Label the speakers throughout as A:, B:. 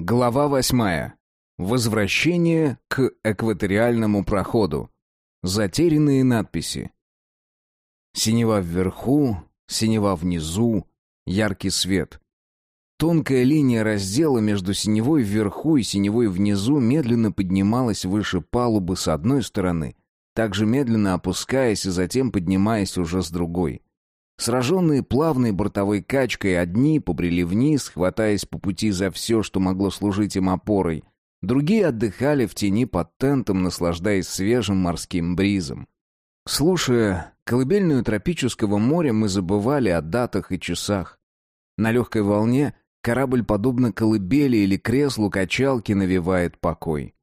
A: Глава восьмая. Возвращение к экваториальному проходу. Затерянные надписи. Синева вверху, синева внизу, яркий свет. Тонкая линия раздела между синевой вверху и синевой внизу медленно поднималась выше палубы с одной стороны, также медленно опускаясь и затем поднимаясь уже с другой. Сраженные плавной бортовой качкой, одни побрели вниз, хватаясь по пути за все, что могло служить им опорой. Другие отдыхали в тени под тентом, наслаждаясь свежим морским бризом. Слушая колыбельную тропического моря, мы забывали о датах и часах. На легкой волне корабль, подобно колыбели или креслу качалки, навевает покой.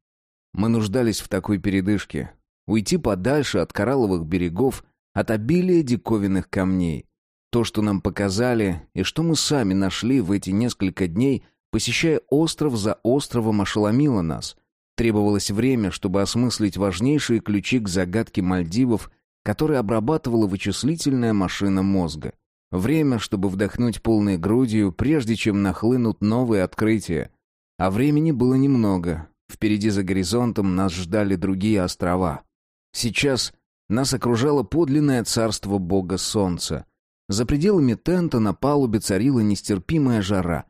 A: Мы нуждались в такой передышке. Уйти подальше от коралловых берегов — от обилия диковинных камней. То, что нам показали, и что мы сами нашли в эти несколько дней, посещая остров за островом, ошеломило нас. Требовалось время, чтобы осмыслить важнейшие ключи к загадке Мальдивов, которые обрабатывала вычислительная машина мозга. Время, чтобы вдохнуть полной грудью, прежде чем нахлынут новые открытия. А времени было немного. Впереди за горизонтом нас ждали другие острова. Сейчас нас окружало подлинное царство бога солнца. За пределами тента на палубе царила нестерпимая жара.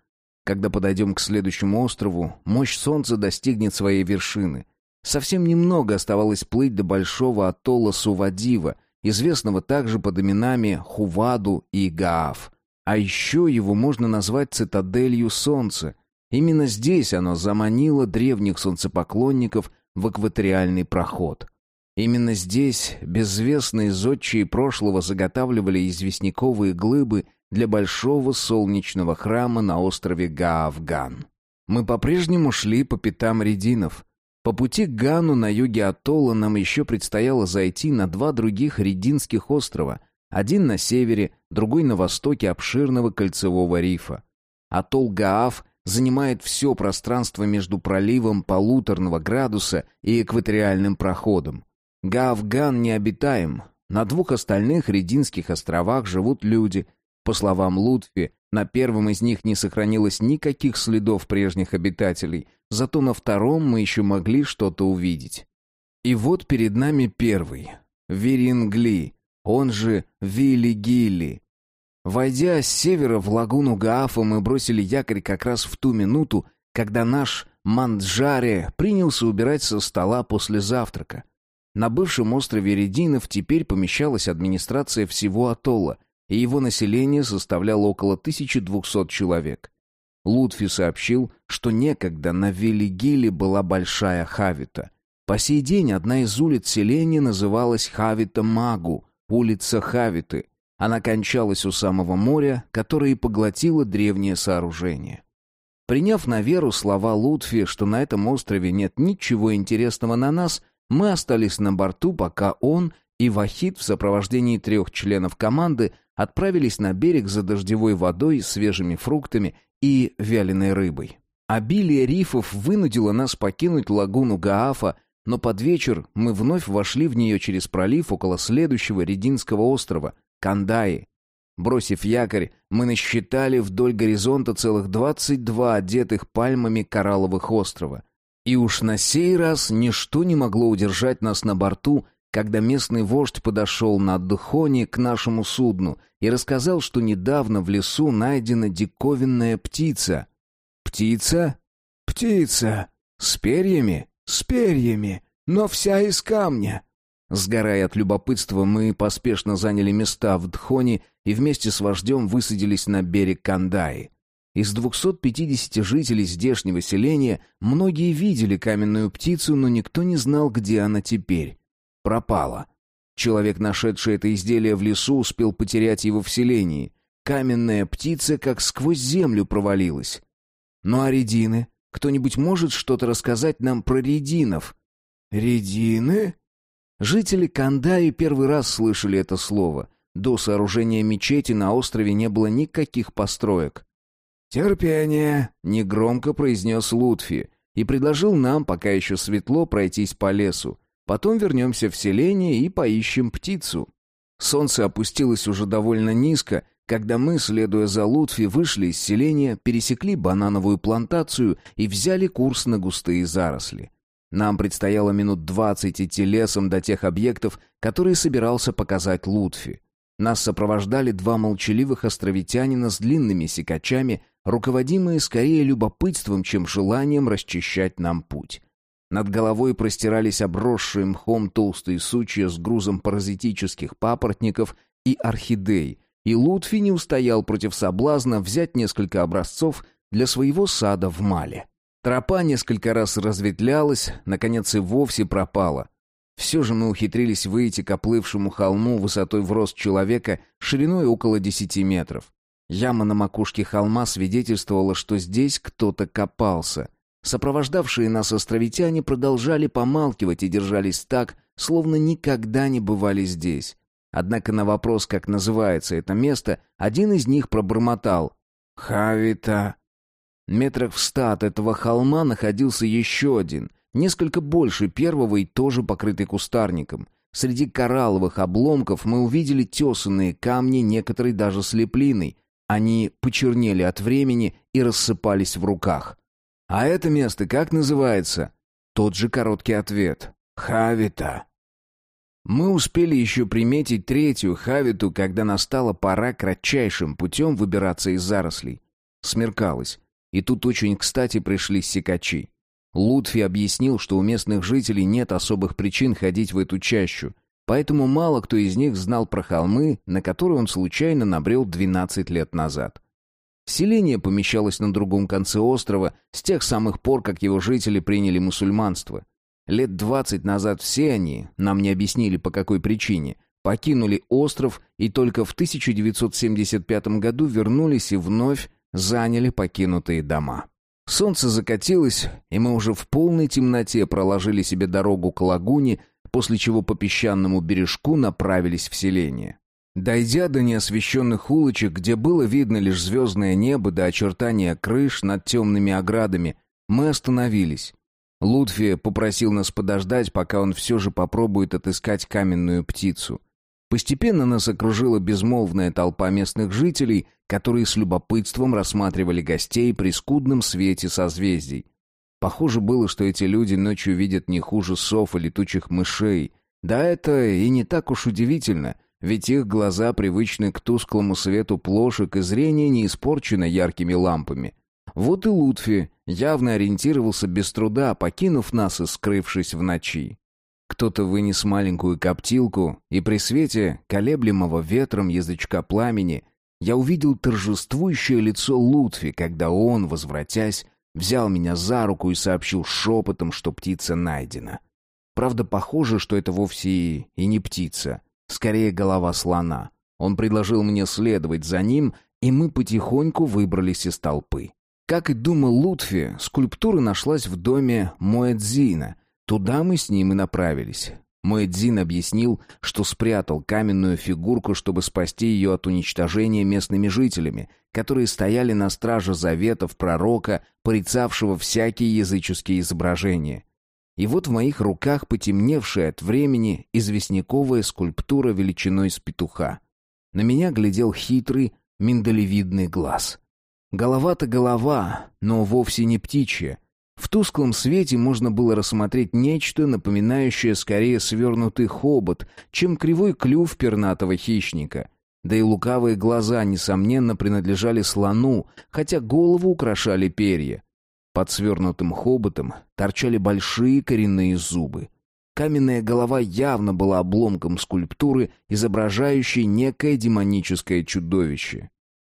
A: Когда подойдем к следующему острову, мощь солнца достигнет своей вершины. Совсем немного оставалось плыть до большого атолла Сувадива, известного также под именами Хуваду и Гаав. А еще его можно назвать цитаделью солнца. Именно здесь оно заманило древних солнцепоклонников в экваториальный проход. Именно здесь безвестные зодчие прошлого заготавливали известняковые глыбы для большого солнечного храма на острове Гаавган. Мы по-прежнему шли по пятам рединов. По пути к Гану на юге атолла нам еще предстояло зайти на два других рединских острова, один на севере, другой на востоке обширного кольцевого рифа. Атолл Гаав занимает все пространство между проливом полуторного градуса и экваториальным проходом. Гаавган необитаем. На двух остальных Рединских островах живут люди. По словам Лутфи, на первом из них не сохранилось никаких следов прежних обитателей, зато на втором мы еще могли что-то увидеть. И вот перед нами первый. Верингли, он же Вилли-Гилли. Войдя с севера в лагуну Гаафа, мы бросили якорь как раз в ту минуту, когда наш Манджаре принялся убирать со стола после завтрака. На бывшем острове Рединов теперь помещалась администрация всего атолла, и его население составляло около 1200 человек. Лутфи сообщил, что некогда на Велигиле была большая Хавита. По сей день одна из улиц селения называлась Хавита-Магу, улица Хавиты. Она кончалась у самого моря, которое и поглотило древнее сооружение. Приняв на веру слова Лутфи, что на этом острове нет ничего интересного на нас – мы остались на борту, пока он и Вахид в сопровождении трех членов команды отправились на берег за дождевой водой, свежими фруктами и вяленой рыбой. Обилие рифов вынудило нас покинуть лагуну Гаафа, но под вечер мы вновь вошли в нее через пролив около следующего Рединского острова — Кандаи. Бросив якорь, мы насчитали вдоль горизонта целых двадцать два одетых пальмами коралловых острова — и уж на сей раз ничто не могло удержать нас на борту, когда местный вождь подошел на Дхоне к нашему судну и рассказал, что недавно в лесу найдена диковинная птица. «Птица? Птица! С перьями? С перьями! Но вся из камня!» Сгорая от любопытства, мы поспешно заняли места в Дхоне и вместе с вождем высадились на берег Кандаи. Из 250 жителей здешнего селения многие видели каменную птицу, но никто не знал, где она теперь. Пропала. Человек, нашедший это изделие в лесу, успел потерять его в селении. Каменная птица как сквозь землю провалилась. Ну а редины? Кто-нибудь может что-то рассказать нам про рединов? Редины? Жители Кандаи первый раз слышали это слово. До сооружения мечети на острове не было никаких построек. «Терпение», — негромко произнес Лутфи и предложил нам, пока еще светло, пройтись по лесу. Потом вернемся в селение и поищем птицу. Солнце опустилось уже довольно низко, когда мы, следуя за Лутфи, вышли из селения, пересекли банановую плантацию и взяли курс на густые заросли. Нам предстояло минут двадцать идти лесом до тех объектов, которые собирался показать Лутфи. Нас сопровождали два молчаливых островитянина с длинными секачами, руководимые скорее любопытством, чем желанием расчищать нам путь. Над головой простирались обросшие мхом толстые сучья с грузом паразитических папоротников и орхидей, и Лутфи не устоял против соблазна взять несколько образцов для своего сада в Мале. Тропа несколько раз разветвлялась, наконец и вовсе пропала. Все же мы ухитрились выйти к оплывшему холму высотой в рост человека, шириной около десяти метров. Яма на макушке холма свидетельствовала, что здесь кто-то копался. Сопровождавшие нас островитяне продолжали помалкивать и держались так, словно никогда не бывали здесь. Однако на вопрос, как называется это место, один из них пробормотал «Хавита». Метрах в ста от этого холма находился еще один, несколько больше первого и тоже покрытый кустарником. Среди коралловых обломков мы увидели тесанные камни, некоторые даже с леплиной. Они почернели от времени и рассыпались в руках. «А это место как называется?» Тот же короткий ответ. «Хавита». Мы успели еще приметить третью хавиту, когда настала пора кратчайшим путем выбираться из зарослей. Смеркалось, и тут очень кстати пришли секачи. Лутфи объяснил, что у местных жителей нет особых причин ходить в эту чащу, поэтому мало кто из них знал про холмы, на которые он случайно набрел 12 лет назад. Селение помещалось на другом конце острова с тех самых пор, как его жители приняли мусульманство. Лет 20 назад все они, нам не объяснили по какой причине, покинули остров и только в 1975 году вернулись и вновь заняли покинутые дома. Солнце закатилось, и мы уже в полной темноте проложили себе дорогу к лагуне, после чего по песчаному бережку направились в селение. Дойдя до неосвещенных улочек, где было видно лишь звездное небо до очертания крыш над темными оградами, мы остановились. Лутфи попросил нас подождать, пока он все же попробует отыскать каменную птицу. Постепенно нас окружила безмолвная толпа местных жителей, которые с любопытством рассматривали гостей при скудном свете созвездий. Похоже было, что эти люди ночью видят не хуже сов и летучих мышей. Да это и не так уж удивительно, ведь их глаза привычны к тусклому свету плошек и зрение не испорчено яркими лампами. Вот и Лутфи явно ориентировался без труда, покинув нас и скрывшись в ночи. Кто-то вынес маленькую коптилку, и при свете колеблемого ветром язычка пламени я увидел торжествующее лицо Лутфи, когда он, возвратясь, взял меня за руку и сообщил шепотом, что птица найдена. Правда, похоже, что это вовсе и не птица, скорее голова слона. Он предложил мне следовать за ним, и мы потихоньку выбрались из толпы. Как и думал Лутфи, скульптура нашлась в доме Моэдзина. Туда мы с ним и направились. Моэдзин объяснил, что спрятал каменную фигурку, чтобы спасти ее от уничтожения местными жителями, которые стояли на страже заветов пророка, порицавшего всякие языческие изображения. И вот в моих руках потемневшая от времени известняковая скульптура величиной с петуха. На меня глядел хитрый, миндалевидный глаз — Голова-то голова, но вовсе не птичья. В тусклом свете можно было рассмотреть нечто, напоминающее скорее свернутый хобот, чем кривой клюв пернатого хищника. Да и лукавые глаза, несомненно, принадлежали слону, хотя голову украшали перья. Под свернутым хоботом торчали большие коренные зубы. Каменная голова явно была обломком скульптуры, изображающей некое демоническое чудовище.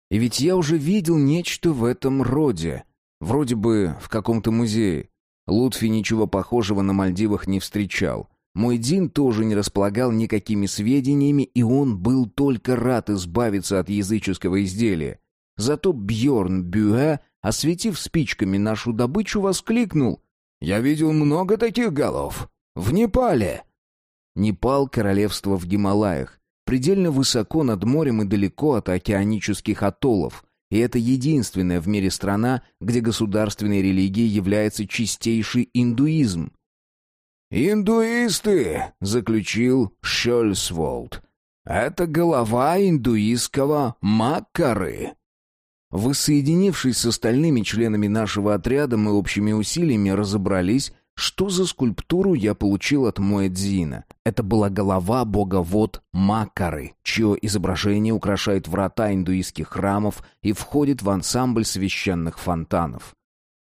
A: И ведь я уже видел нечто в этом роде. Вроде бы в каком-то музее. Лутфи ничего похожего на Мальдивах не встречал. Мой Дин тоже не располагал никакими сведениями, и он был только рад избавиться от языческого изделия. Зато Бьорн Бюэ, осветив спичками нашу добычу, воскликнул. «Я видел много таких голов. В Непале!» Непал — королевство в Гималаях предельно высоко над морем и далеко от океанических атоллов, и это единственная в мире страна, где государственной религией является чистейший индуизм.
B: «Индуисты!» — заключил Шольсволд.
A: Это голова индуистского Маккары. Воссоединившись с остальными членами нашего отряда, мы общими усилиями разобрались, что за скульптуру я получил от Моэдзина. Это была голова бога вод Макары, чье изображение украшает врата индуистских храмов и входит в ансамбль священных фонтанов.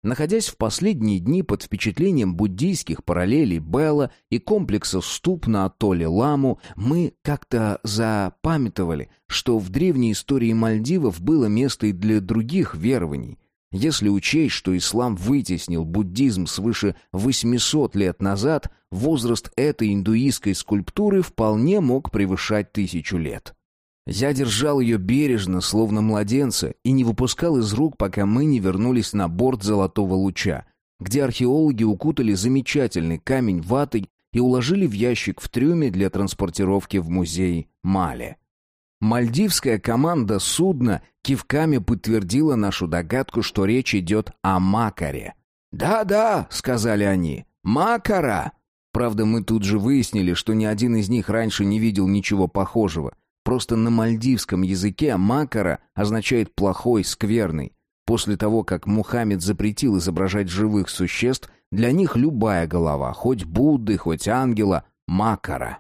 A: Находясь в последние дни под впечатлением буддийских параллелей Белла и комплекса ступ на атолле Ламу, мы как-то запамятовали, что в древней истории Мальдивов было место и для других верований. Если учесть, что ислам вытеснил буддизм свыше 800 лет назад, возраст этой индуистской скульптуры вполне мог превышать тысячу лет. Я держал ее бережно, словно младенца, и не выпускал из рук, пока мы не вернулись на борт «Золотого луча», где археологи укутали замечательный камень ватой и уложили в ящик в трюме для транспортировки в музей Мале. Мальдивская команда судна кивками подтвердила нашу догадку, что речь идет о Макаре. «Да-да», — сказали они, — «Макара». Правда, мы тут же выяснили, что ни один из них раньше не видел ничего похожего. Просто на мальдивском языке макара означает «плохой», «скверный». После того, как Мухаммед запретил изображать живых существ, для них любая голова, хоть Будды, хоть ангела, макара.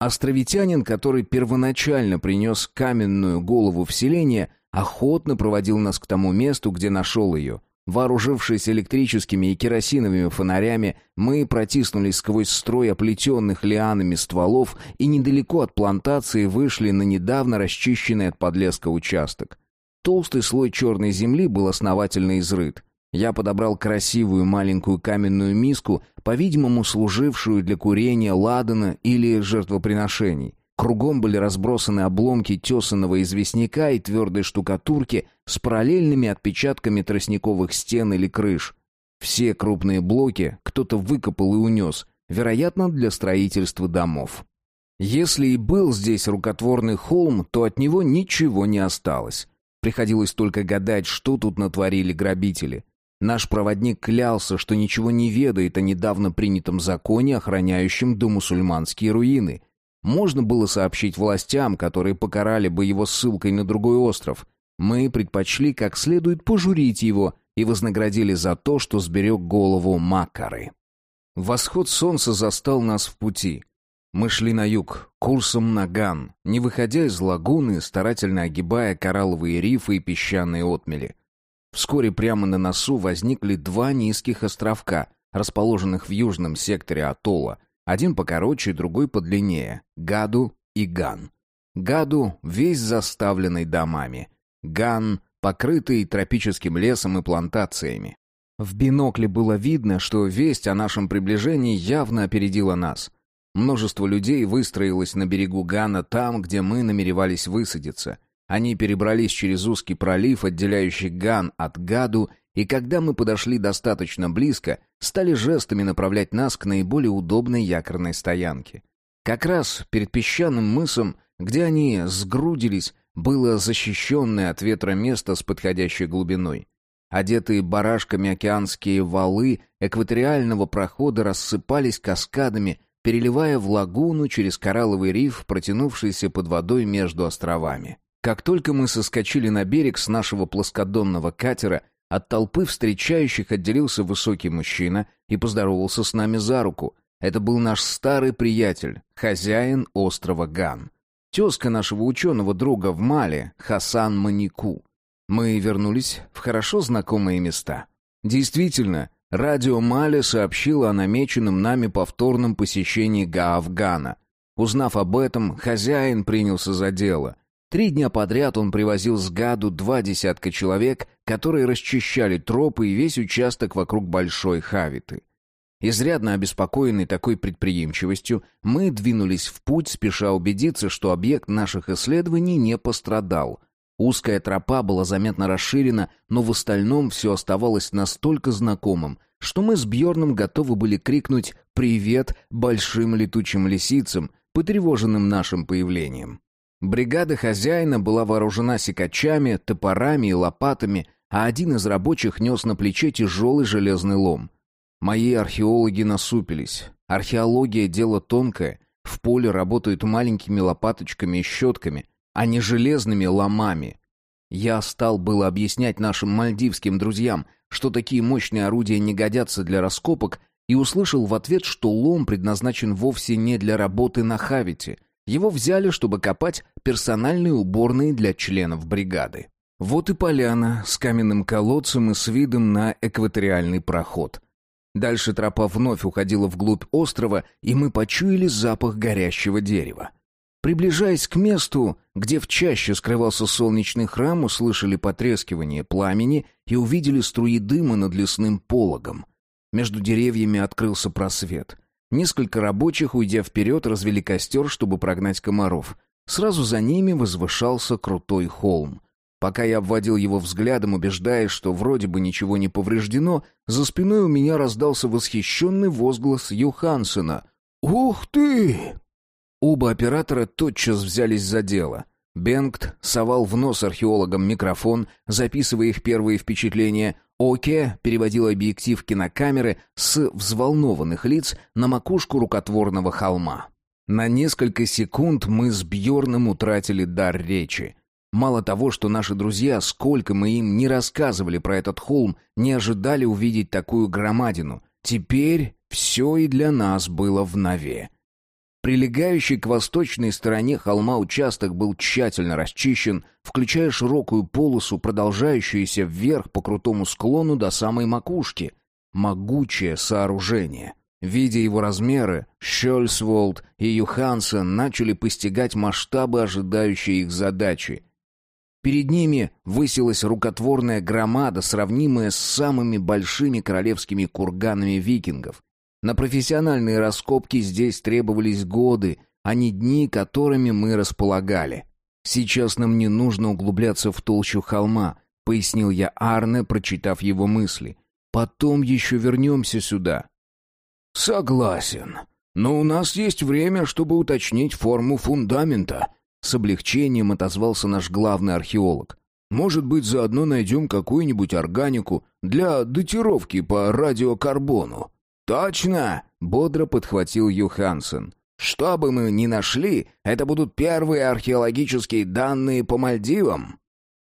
A: Островитянин, который первоначально принес каменную голову в селение, охотно проводил нас к тому месту, где нашел ее. Вооружившись электрическими и керосиновыми фонарями, мы протиснулись сквозь строй оплетенных лианами стволов и недалеко от плантации вышли на недавно расчищенный от подлеска участок. Толстый слой черной земли был основательно изрыт. Я подобрал красивую маленькую каменную миску, по-видимому, служившую для курения ладана или жертвоприношений. Кругом были разбросаны обломки тесаного известняка и твердой штукатурки с параллельными отпечатками тростниковых стен или крыш. Все крупные блоки кто-то выкопал и унес, вероятно, для строительства домов. Если и был здесь рукотворный холм, то от него ничего не осталось. Приходилось только гадать, что тут натворили грабители. Наш проводник клялся, что ничего не ведает о недавно принятом законе, охраняющем домусульманские руины — можно было сообщить властям, которые покарали бы его ссылкой на другой остров. Мы предпочли как следует пожурить его и вознаградили за то, что сберег голову Макары. Восход солнца застал нас в пути. Мы шли на юг, курсом на Ган, не выходя из лагуны, старательно огибая коралловые рифы и песчаные отмели. Вскоре прямо на носу возникли два низких островка, расположенных в южном секторе атолла — один покороче, другой подлиннее. Гаду и Ган. Гаду весь заставленный домами. Ган покрытый тропическим лесом и плантациями. В бинокле было видно, что весть о нашем приближении явно опередила нас. Множество людей выстроилось на берегу Гана там, где мы намеревались высадиться. Они перебрались через узкий пролив, отделяющий Ган от Гаду, и когда мы подошли достаточно близко, стали жестами направлять нас к наиболее удобной якорной стоянке. Как раз перед песчаным мысом, где они сгрудились, было защищенное от ветра место с подходящей глубиной. Одетые барашками океанские валы экваториального прохода рассыпались каскадами, переливая в лагуну через коралловый риф, протянувшийся под водой между островами. Как только мы соскочили на берег с нашего плоскодонного катера, от толпы встречающих отделился высокий мужчина и поздоровался с нами за руку. Это был наш старый приятель, хозяин острова Ган. Тезка нашего ученого друга в Мале, Хасан Манику. Мы вернулись в хорошо знакомые места. Действительно, радио Мале сообщило о намеченном нами повторном посещении Гаавгана. Узнав об этом, хозяин принялся за дело. Три дня подряд он привозил с Гаду два десятка человек, которые расчищали тропы и весь участок вокруг Большой Хавиты. Изрядно обеспокоенный такой предприимчивостью, мы двинулись в путь, спеша убедиться, что объект наших исследований не пострадал. Узкая тропа была заметно расширена, но в остальном все оставалось настолько знакомым, что мы с Бьорном готовы были крикнуть «Привет!» большим летучим лисицам, потревоженным нашим появлением. Бригада хозяина была вооружена секачами, топорами и лопатами, а один из рабочих нес на плече тяжелый железный лом. Мои археологи насупились. Археология — дело тонкое, В поле работают маленькими лопаточками и щетками, а не железными ломами. Я стал было объяснять нашим мальдивским друзьям, что такие мощные орудия не годятся для раскопок, и услышал в ответ, что лом предназначен вовсе не для работы на хавите. Его взяли, чтобы копать персональные уборные для членов бригады. Вот и поляна с каменным колодцем и с видом на экваториальный проход. Дальше тропа вновь уходила вглубь острова, и мы почуяли запах горящего дерева. Приближаясь к месту, где в чаще скрывался солнечный храм, услышали потрескивание пламени и увидели струи дыма над лесным пологом. Между деревьями открылся просвет. Несколько рабочих, уйдя вперед, развели костер, чтобы прогнать комаров. Сразу за ними возвышался крутой холм. Пока я обводил его взглядом, убеждаясь, что вроде бы ничего не повреждено, за спиной у меня раздался восхищенный возглас Юхансена. «Ух ты!» Оба оператора тотчас взялись за дело. Бенгт совал в нос археологам микрофон, записывая их первые впечатления. Оке переводил объектив кинокамеры с взволнованных лиц на макушку рукотворного холма. На несколько секунд мы с Бьорном утратили дар речи. Мало того, что наши друзья, сколько мы им не рассказывали про этот холм, не ожидали увидеть такую громадину. Теперь все и для нас было в нове. Прилегающий к восточной стороне холма участок был тщательно расчищен, включая широкую полосу, продолжающуюся вверх по крутому склону до самой макушки. Могучее сооружение. Видя его размеры, Щельсволд и Юхансен начали постигать масштабы ожидающей их задачи. Перед ними высилась рукотворная громада, сравнимая с самыми большими королевскими курганами викингов. На профессиональные раскопки здесь требовались годы, а не дни, которыми мы располагали. «Сейчас нам не нужно углубляться в толщу холма», — пояснил я Арне, прочитав его мысли. «Потом еще вернемся сюда». «Согласен. Но у нас есть время, чтобы уточнить форму фундамента», — с облегчением отозвался наш главный археолог. «Может быть, заодно найдем какую-нибудь органику для датировки по радиокарбону». «Точно!» — бодро подхватил Юхансен. «Что бы мы ни нашли, это будут первые археологические данные по Мальдивам».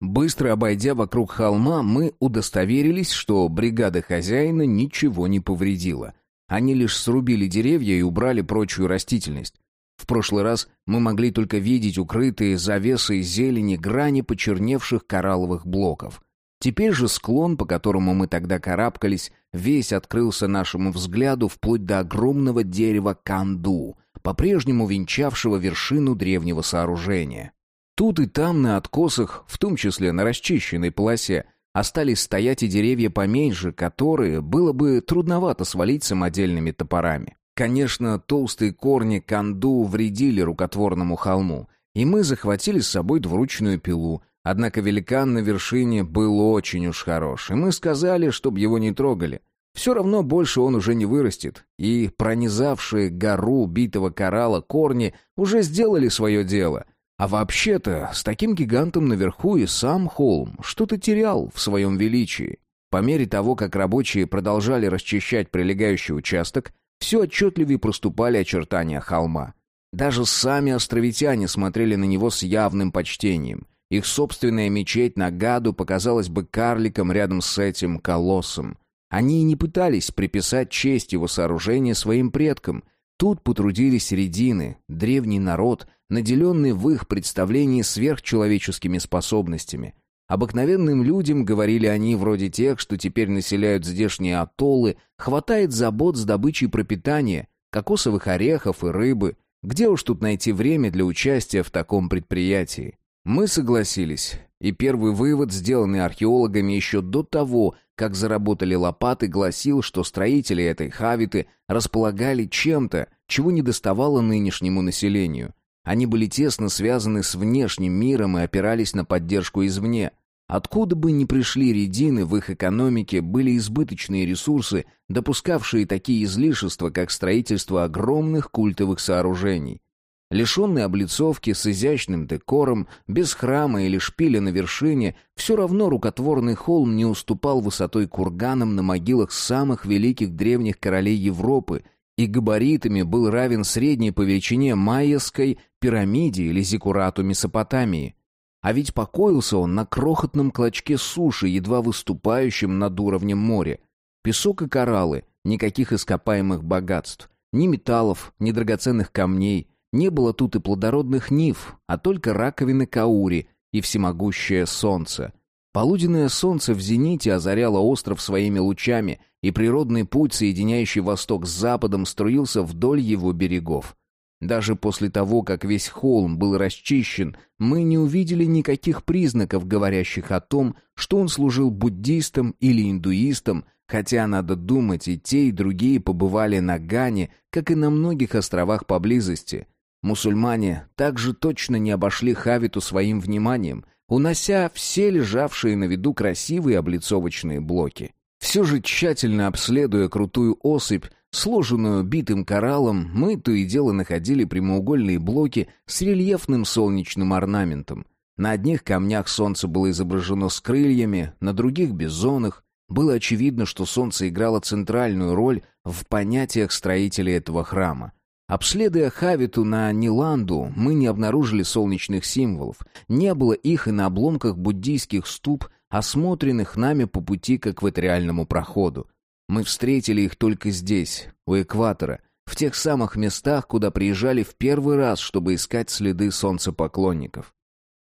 A: Быстро обойдя вокруг холма, мы удостоверились, что бригада хозяина ничего не повредила. Они лишь срубили деревья и убрали прочую растительность. В прошлый раз мы могли только видеть укрытые завесой зелени грани почерневших коралловых блоков. Теперь же склон, по которому мы тогда карабкались, весь открылся нашему взгляду вплоть до огромного дерева канду, по-прежнему венчавшего вершину древнего сооружения. Тут и там на откосах, в том числе на расчищенной полосе, остались стоять и деревья поменьше, которые было бы трудновато свалить самодельными топорами. Конечно, толстые корни канду вредили рукотворному холму, и мы захватили с собой двуручную пилу, Однако великан на вершине был очень уж хорош, и мы сказали, чтобы его не трогали. Все равно больше он уже не вырастет, и пронизавшие гору битого коралла корни уже сделали свое дело. А вообще-то, с таким гигантом наверху и сам холм что-то терял в своем величии. По мере того, как рабочие продолжали расчищать прилегающий участок, все отчетливее проступали очертания холма. Даже сами островитяне смотрели на него с явным почтением. Их собственная мечеть на Гаду показалась бы карликом рядом с этим колоссом. Они и не пытались приписать честь его сооружения своим предкам. Тут потрудились редины, древний народ, наделенный в их представлении сверхчеловеческими способностями. Обыкновенным людям, говорили они, вроде тех, что теперь населяют здешние атоллы, хватает забот с добычей пропитания, кокосовых орехов и рыбы. Где уж тут найти время для участия в таком предприятии? Мы согласились, и первый вывод, сделанный археологами еще до того, как заработали лопаты, гласил, что строители этой хавиты располагали чем-то, чего не доставало нынешнему населению. Они были тесно связаны с внешним миром и опирались на поддержку извне. Откуда бы ни пришли редины, в их экономике были избыточные ресурсы, допускавшие такие излишества, как строительство огромных культовых сооружений. Лишенный облицовки, с изящным декором, без храма или шпиля на вершине, все равно рукотворный холм не уступал высотой курганам на могилах самых великих древних королей Европы и габаритами был равен средней по величине майяской пирамиде или зиккурату Месопотамии. А ведь покоился он на крохотном клочке суши, едва выступающем над уровнем моря. Песок и кораллы, никаких ископаемых богатств, ни металлов, ни драгоценных камней, не было тут и плодородных нив, а только раковины каури и всемогущее солнце. Полуденное солнце в зените озаряло остров своими лучами, и природный путь, соединяющий восток с западом, струился вдоль его берегов. Даже после того, как весь холм был расчищен, мы не увидели никаких признаков, говорящих о том, что он служил буддистом или индуистом, хотя, надо думать, и те, и другие побывали на Гане, как и на многих островах поблизости. Мусульмане также точно не обошли Хавиту своим вниманием, унося все лежавшие на виду красивые облицовочные блоки. Все же тщательно обследуя крутую осыпь, сложенную битым кораллом, мы то и дело находили прямоугольные блоки с рельефным солнечным орнаментом. На одних камнях солнце было изображено с крыльями, на других — бизонах. Было очевидно, что солнце играло центральную роль в понятиях строителей этого храма. Обследуя Хавиту на Ниланду, мы не обнаружили солнечных символов. Не было их и на обломках буддийских ступ, осмотренных нами по пути к экваториальному проходу. Мы встретили их только здесь, у экватора, в тех самых местах, куда приезжали в первый раз, чтобы искать следы солнцепоклонников.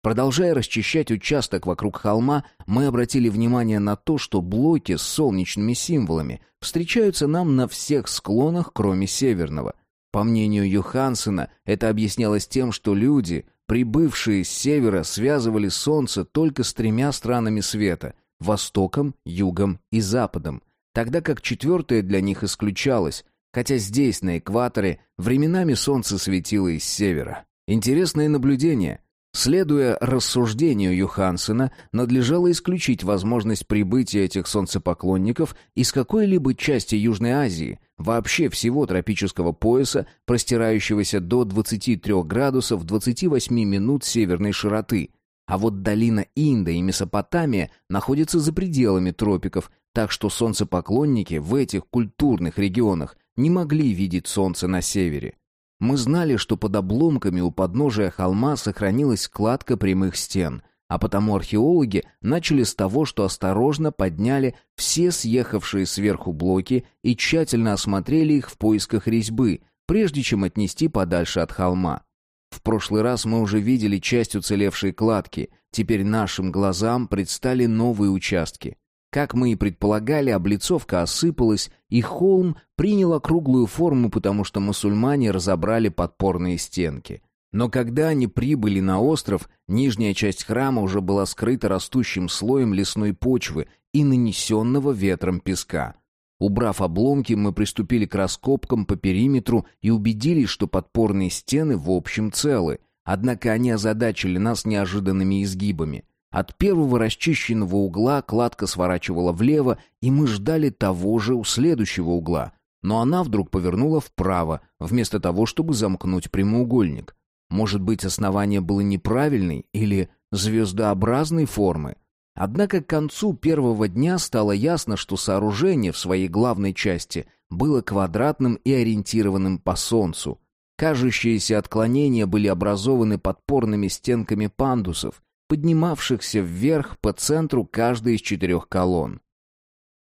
A: Продолжая расчищать участок вокруг холма, мы обратили внимание на то, что блоки с солнечными символами встречаются нам на всех склонах, кроме северного – по мнению Йохансена, это объяснялось тем, что люди, прибывшие с севера, связывали Солнце только с тремя странами света — Востоком, Югом и Западом, тогда как четвертое для них исключалось, хотя здесь, на экваторе, временами Солнце светило из севера. Интересное наблюдение — Следуя рассуждению Юхансена, надлежало исключить возможность прибытия этих солнцепоклонников из какой-либо части Южной Азии, вообще всего тропического пояса, простирающегося до 23 градусов 28 минут северной широты. А вот долина Инда и Месопотамия находятся за пределами тропиков, так что солнцепоклонники в этих культурных регионах не могли видеть солнце на севере. Мы знали, что под обломками у подножия холма сохранилась складка прямых стен, а потому археологи начали с того, что осторожно подняли все съехавшие сверху блоки и тщательно осмотрели их в поисках резьбы, прежде чем отнести подальше от холма. В прошлый раз мы уже видели часть уцелевшей кладки, теперь нашим глазам предстали новые участки. Как мы и предполагали, облицовка осыпалась, и холм принял округлую форму, потому что мусульмане разобрали подпорные стенки. Но когда они прибыли на остров, нижняя часть храма уже была скрыта растущим слоем лесной почвы и нанесенного ветром песка. Убрав обломки, мы приступили к раскопкам по периметру и убедились, что подпорные стены в общем целы, однако они озадачили нас неожиданными изгибами. От первого расчищенного угла кладка сворачивала влево, и мы ждали того же у следующего угла. Но она вдруг повернула вправо, вместо того, чтобы замкнуть прямоугольник. Может быть, основание было неправильной или звездообразной формы? Однако к концу первого дня стало ясно, что сооружение в своей главной части было квадратным и ориентированным по Солнцу. Кажущиеся отклонения были образованы подпорными стенками пандусов, поднимавшихся вверх по центру каждой из четырех колонн.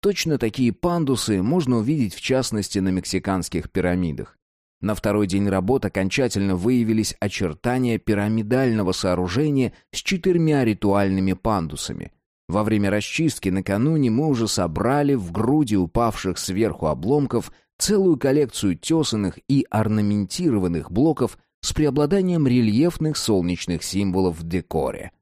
A: Точно такие пандусы можно увидеть в частности на мексиканских пирамидах. На второй день работ окончательно выявились очертания пирамидального сооружения с четырьмя ритуальными пандусами. Во время расчистки накануне мы уже собрали в груди упавших сверху обломков целую коллекцию тесанных и орнаментированных блоков с преобладанием рельефных солнечных символов в декоре.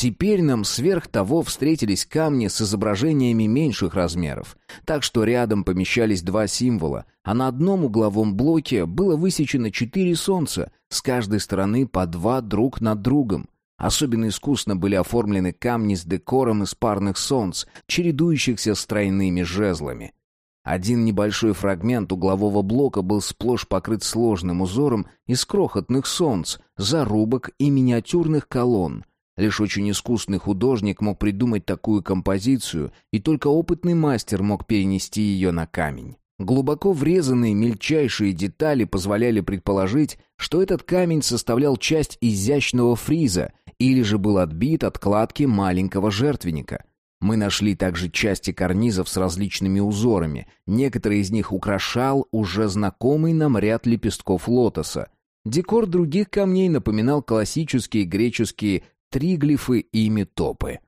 A: Теперь нам сверх того встретились камни с изображениями меньших размеров, так что рядом помещались два символа, а на одном угловом блоке было высечено четыре солнца, с каждой стороны по два друг над другом. Особенно искусно были оформлены камни с декором из парных солнц, чередующихся с тройными жезлами. Один небольшой фрагмент углового блока был сплошь покрыт сложным узором из крохотных солнц, зарубок и миниатюрных колонн, Лишь очень искусный художник мог придумать такую композицию, и только опытный мастер мог перенести ее на камень. Глубоко врезанные мельчайшие детали позволяли предположить, что этот камень составлял часть изящного фриза или же был отбит от кладки маленького жертвенника. Мы нашли также части карнизов с различными узорами. Некоторые из них украшал уже знакомый нам ряд лепестков лотоса. Декор других камней напоминал классические греческие триглифы и метопы.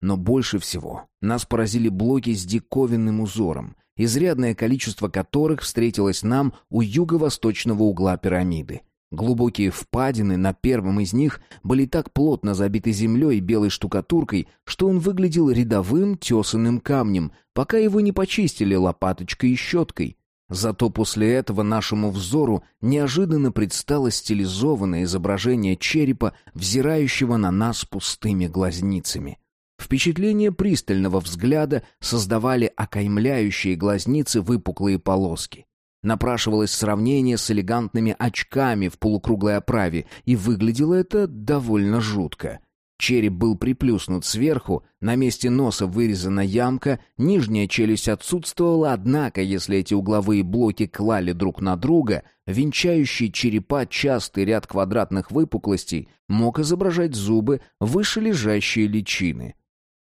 A: Но больше всего нас поразили блоки с диковинным узором — изрядное количество которых встретилось нам у юго-восточного угла пирамиды. Глубокие впадины на первом из них были так плотно забиты землей и белой штукатуркой, что он выглядел рядовым тесанным камнем, пока его не почистили лопаточкой и щеткой. Зато после этого нашему взору неожиданно предстало стилизованное изображение черепа, взирающего на нас пустыми глазницами. Впечатление пристального взгляда создавали окаймляющие глазницы выпуклые полоски. Напрашивалось сравнение с элегантными очками в полукруглой оправе, и выглядело это довольно жутко. Череп был приплюснут сверху, на месте носа вырезана ямка, нижняя челюсть отсутствовала, однако, если эти угловые блоки клали друг на друга, венчающий черепа частый ряд квадратных выпуклостей мог изображать зубы, выше лежащие личины.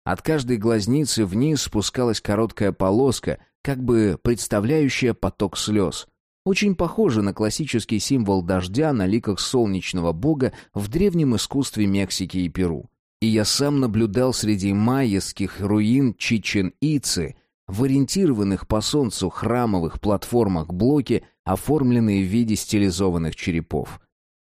A: От каждой глазницы вниз спускалась короткая полоска, как бы представляющая поток слез. Очень похоже на классический символ дождя на ликах солнечного бога в древнем искусстве Мексики и Перу. И я сам наблюдал среди майяских руин Чичен-Ицы, в ориентированных по солнцу храмовых платформах блоки, оформленные в виде стилизованных черепов.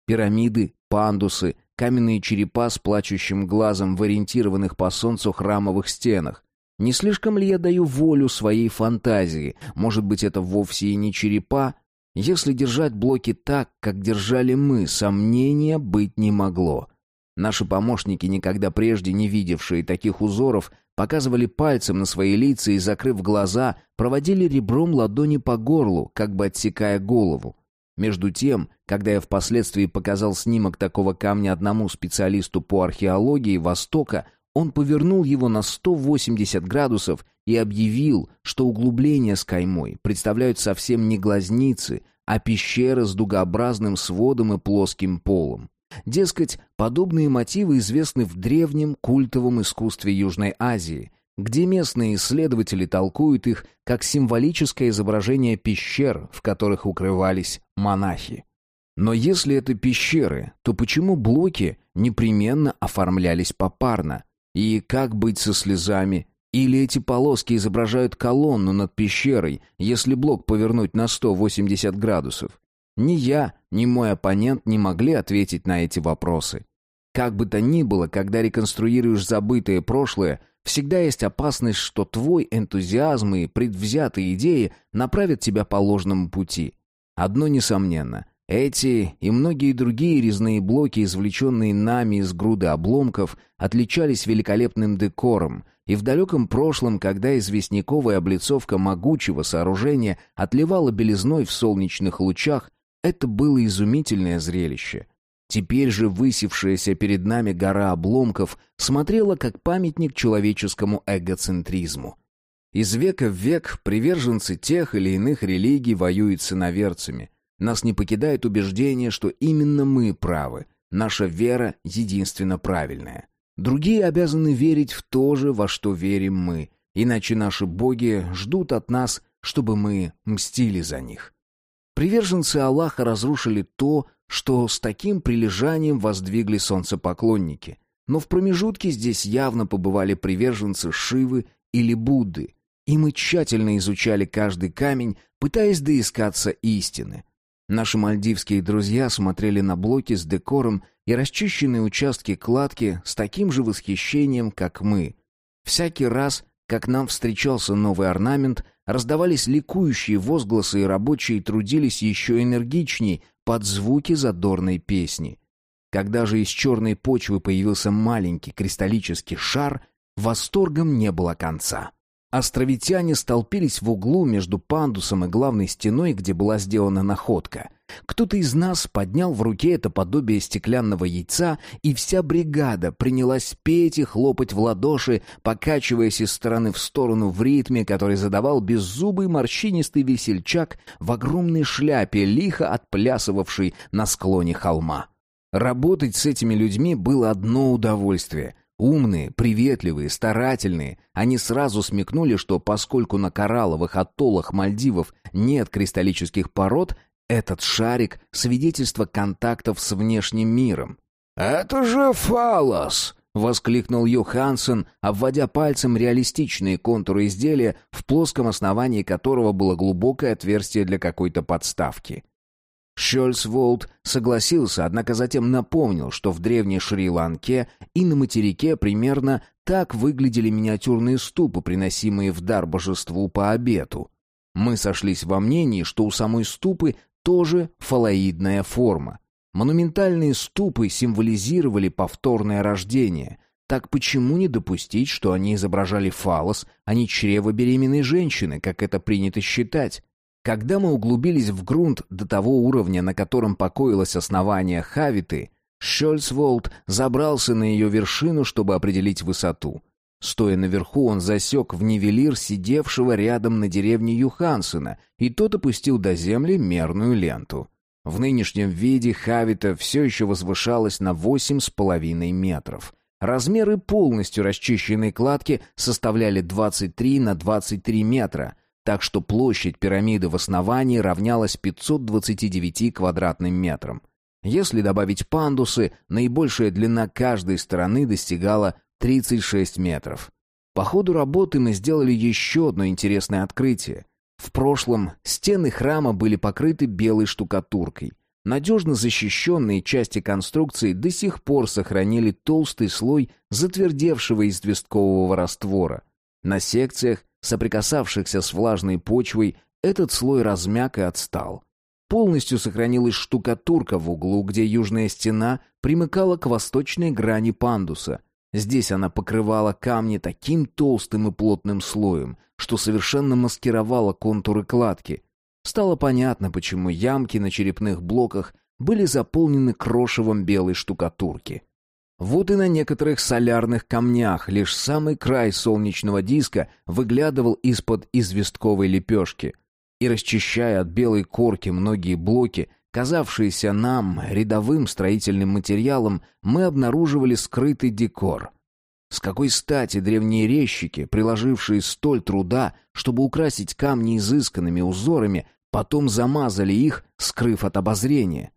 A: Пирамиды, пандусы, каменные черепа с плачущим глазом в ориентированных по солнцу храмовых стенах. Не слишком ли я даю волю своей фантазии? Может быть, это вовсе и не черепа? Если держать блоки так, как держали мы, сомнения быть не могло. Наши помощники, никогда прежде не видевшие таких узоров, показывали пальцем на свои лица и, закрыв глаза, проводили ребром ладони по горлу, как бы отсекая голову. Между тем, когда я впоследствии показал снимок такого камня одному специалисту по археологии Востока, он повернул его на 180 градусов и объявил, что углубления с каймой представляют совсем не глазницы, а пещеры с дугообразным сводом и плоским полом. Дескать, подобные мотивы известны в древнем культовом искусстве Южной Азии, где местные исследователи толкуют их как символическое изображение пещер, в которых укрывались монахи. Но если это пещеры, то почему блоки непременно оформлялись попарно? И как быть со слезами? Или эти полоски изображают колонну над пещерой, если блок повернуть на 180 градусов? Ни я, ни мой оппонент не могли ответить на эти вопросы. Как бы то ни было, когда реконструируешь забытое прошлое, Всегда есть опасность, что твой энтузиазм и предвзятые идеи направят тебя по ложному пути. Одно несомненно. Эти и многие другие резные блоки, извлеченные нами из груды обломков, отличались великолепным декором, и в далеком прошлом, когда известняковая облицовка могучего сооружения отливала белизной в солнечных лучах, это было изумительное зрелище — Теперь же высевшаяся перед нами гора обломков смотрела как памятник человеческому эгоцентризму. Из века в век приверженцы тех или иных религий воюют с иноверцами. Нас не покидает убеждение, что именно мы правы, наша вера единственно правильная. Другие обязаны верить в то же, во что верим мы, иначе наши боги ждут от нас, чтобы мы мстили за них. Приверженцы Аллаха разрушили то, что с таким прилежанием воздвигли солнцепоклонники. Но в промежутке здесь явно побывали приверженцы Шивы или Будды, и мы тщательно изучали каждый камень, пытаясь доискаться истины. Наши мальдивские друзья смотрели на блоки с декором и расчищенные участки кладки с таким же восхищением, как мы. Всякий раз, как нам встречался новый орнамент, раздавались ликующие возгласы, и рабочие трудились еще энергичней, под звуки задорной песни. Когда же из черной почвы появился маленький кристаллический шар, восторгом не было конца. Островитяне столпились в углу между пандусом и главной стеной, где была сделана находка. Кто-то из нас поднял в руке это подобие стеклянного яйца, и вся бригада принялась петь и хлопать в ладоши, покачиваясь из стороны в сторону в ритме, который задавал беззубый морщинистый весельчак в огромной шляпе, лихо отплясывавший на склоне холма. Работать с этими людьми было одно удовольствие — Умные, приветливые, старательные, они сразу смекнули, что поскольку на коралловых атоллах Мальдивов нет кристаллических пород, этот шарик — свидетельство контактов с внешним миром. «Это же фалос!» — воскликнул Йоханссон, обводя пальцем реалистичные контуры изделия, в плоском основании которого было глубокое отверстие для какой-то подставки. Шольцволд согласился, однако затем напомнил, что в древней Шри-Ланке и на материке примерно так выглядели миниатюрные ступы, приносимые в дар божеству по обету. Мы сошлись во мнении, что у самой ступы тоже фалоидная форма. Монументальные ступы символизировали повторное рождение. Так почему не допустить, что они изображали фалос, а не чрево беременной женщины, как это принято считать? Когда мы углубились в грунт до того уровня, на котором покоилось основание Хавиты, Шольцволд забрался на ее вершину, чтобы определить высоту. Стоя наверху, он засек в нивелир сидевшего рядом на деревне Юхансена, и тот опустил до земли мерную ленту. В нынешнем виде Хавита все еще возвышалась на восемь с половиной метров. Размеры полностью расчищенной кладки составляли 23 на 23 метра — так что площадь пирамиды в основании равнялась 529 квадратным метрам. Если добавить пандусы, наибольшая длина каждой стороны достигала 36 метров. По ходу работы мы сделали еще одно интересное открытие. В прошлом стены храма были покрыты белой штукатуркой. Надежно защищенные части конструкции до сих пор сохранили толстый слой затвердевшего известкового раствора. На секциях соприкасавшихся с влажной почвой, этот слой размяк и отстал. Полностью сохранилась штукатурка в углу, где южная стена примыкала к восточной грани пандуса. Здесь она покрывала камни таким толстым и плотным слоем, что совершенно маскировала контуры кладки. Стало понятно, почему ямки на черепных блоках были заполнены крошевом белой штукатурки. Вот и на некоторых солярных камнях лишь самый край солнечного диска выглядывал из-под известковой лепешки. И расчищая от белой корки многие блоки, казавшиеся нам рядовым строительным материалом, мы обнаруживали скрытый декор. С какой стати древние резчики, приложившие столь труда, чтобы украсить камни изысканными узорами, потом замазали их, скрыв от обозрения?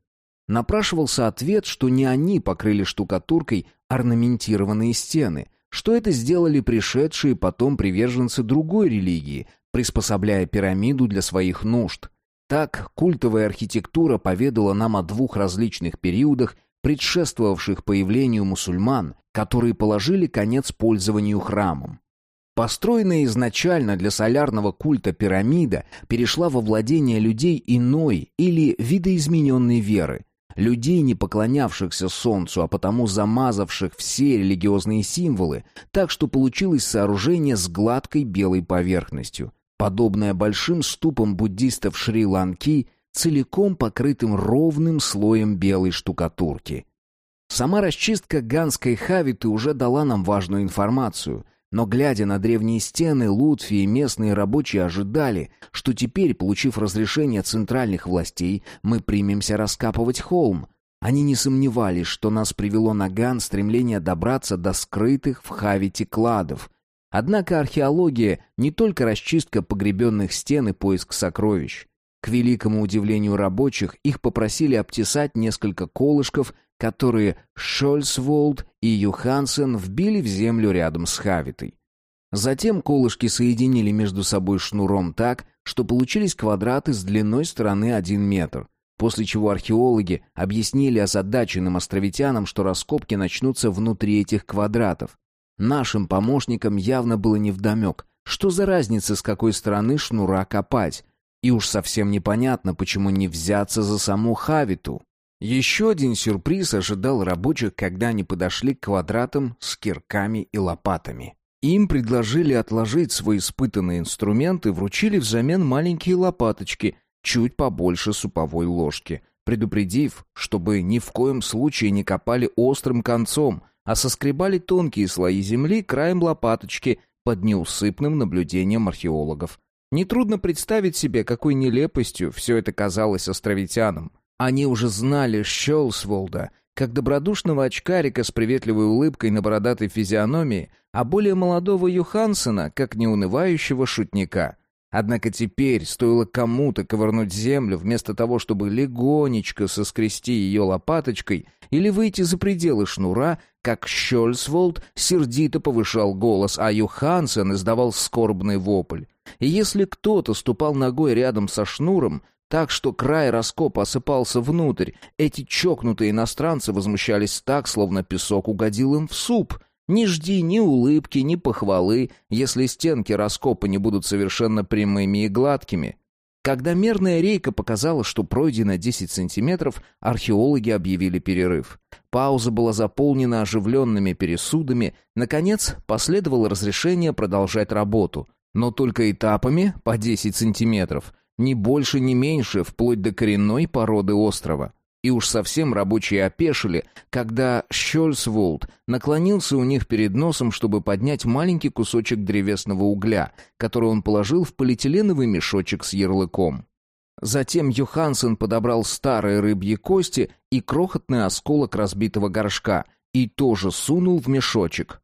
A: Напрашивался ответ, что не они покрыли штукатуркой орнаментированные стены, что это сделали пришедшие потом приверженцы другой религии, приспособляя пирамиду для своих нужд. Так культовая архитектура поведала нам о двух различных периодах, предшествовавших появлению мусульман, которые положили конец пользованию храмом. Построенная изначально для солярного культа пирамида перешла во владение людей иной или видоизмененной веры, людей, не поклонявшихся солнцу, а потому замазавших все религиозные символы, так что получилось сооружение с гладкой белой поверхностью, подобное большим ступам буддистов Шри-Ланки, целиком покрытым ровным слоем белой штукатурки. Сама расчистка ганской хавиты уже дала нам важную информацию — но, глядя на древние стены, Лутфи и местные рабочие ожидали, что теперь, получив разрешение центральных властей, мы примемся раскапывать холм. Они не сомневались, что нас привело на Ган стремление добраться до скрытых в Хавите кладов. Однако археология — не только расчистка погребенных стен и поиск сокровищ. К великому удивлению рабочих, их попросили обтесать несколько колышков которые Шольцволд и Юхансен вбили в землю рядом с Хавитой. Затем колышки соединили между собой шнуром так, что получились квадраты с длиной стороны один метр, после чего археологи объяснили озадаченным островитянам, что раскопки начнутся внутри этих квадратов. Нашим помощникам явно было невдомек, что за разница, с какой стороны шнура копать, и уж совсем непонятно, почему не взяться за саму Хавиту. Еще один сюрприз ожидал рабочих, когда они подошли к квадратам с кирками и лопатами. Им предложили отложить свой испытанный инструмент и вручили взамен маленькие лопаточки, чуть побольше суповой ложки, предупредив, чтобы ни в коем случае не копали острым концом, а соскребали тонкие слои земли краем лопаточки под неусыпным наблюдением археологов. Нетрудно представить себе, какой нелепостью все это казалось островитянам. Они уже знали Щелсволда, как добродушного очкарика с приветливой улыбкой на бородатой физиономии, а более молодого Юхансена, как неунывающего шутника. Однако теперь стоило кому-то ковырнуть землю, вместо того, чтобы легонечко соскрести ее лопаточкой или выйти за пределы шнура, как Щольсволд сердито повышал голос, а Юхансен издавал скорбный вопль. И если кто-то ступал ногой рядом со шнуром, так что край раскопа осыпался внутрь, эти чокнутые иностранцы возмущались так, словно песок угодил им в суп — не жди ни улыбки, ни похвалы, если стенки раскопа не будут совершенно прямыми и гладкими. Когда мерная рейка показала, что пройдено 10 сантиметров, археологи объявили перерыв. Пауза была заполнена оживленными пересудами. Наконец, последовало разрешение продолжать работу. Но только этапами по 10 сантиметров. Ни больше, ни меньше, вплоть до коренной породы острова. И уж совсем рабочие опешили, когда Щольсволд наклонился у них перед носом, чтобы поднять маленький кусочек древесного угля, который он положил в полиэтиленовый мешочек с ярлыком. Затем Юхансен подобрал старые рыбьи кости и крохотный осколок разбитого горшка и тоже сунул в мешочек.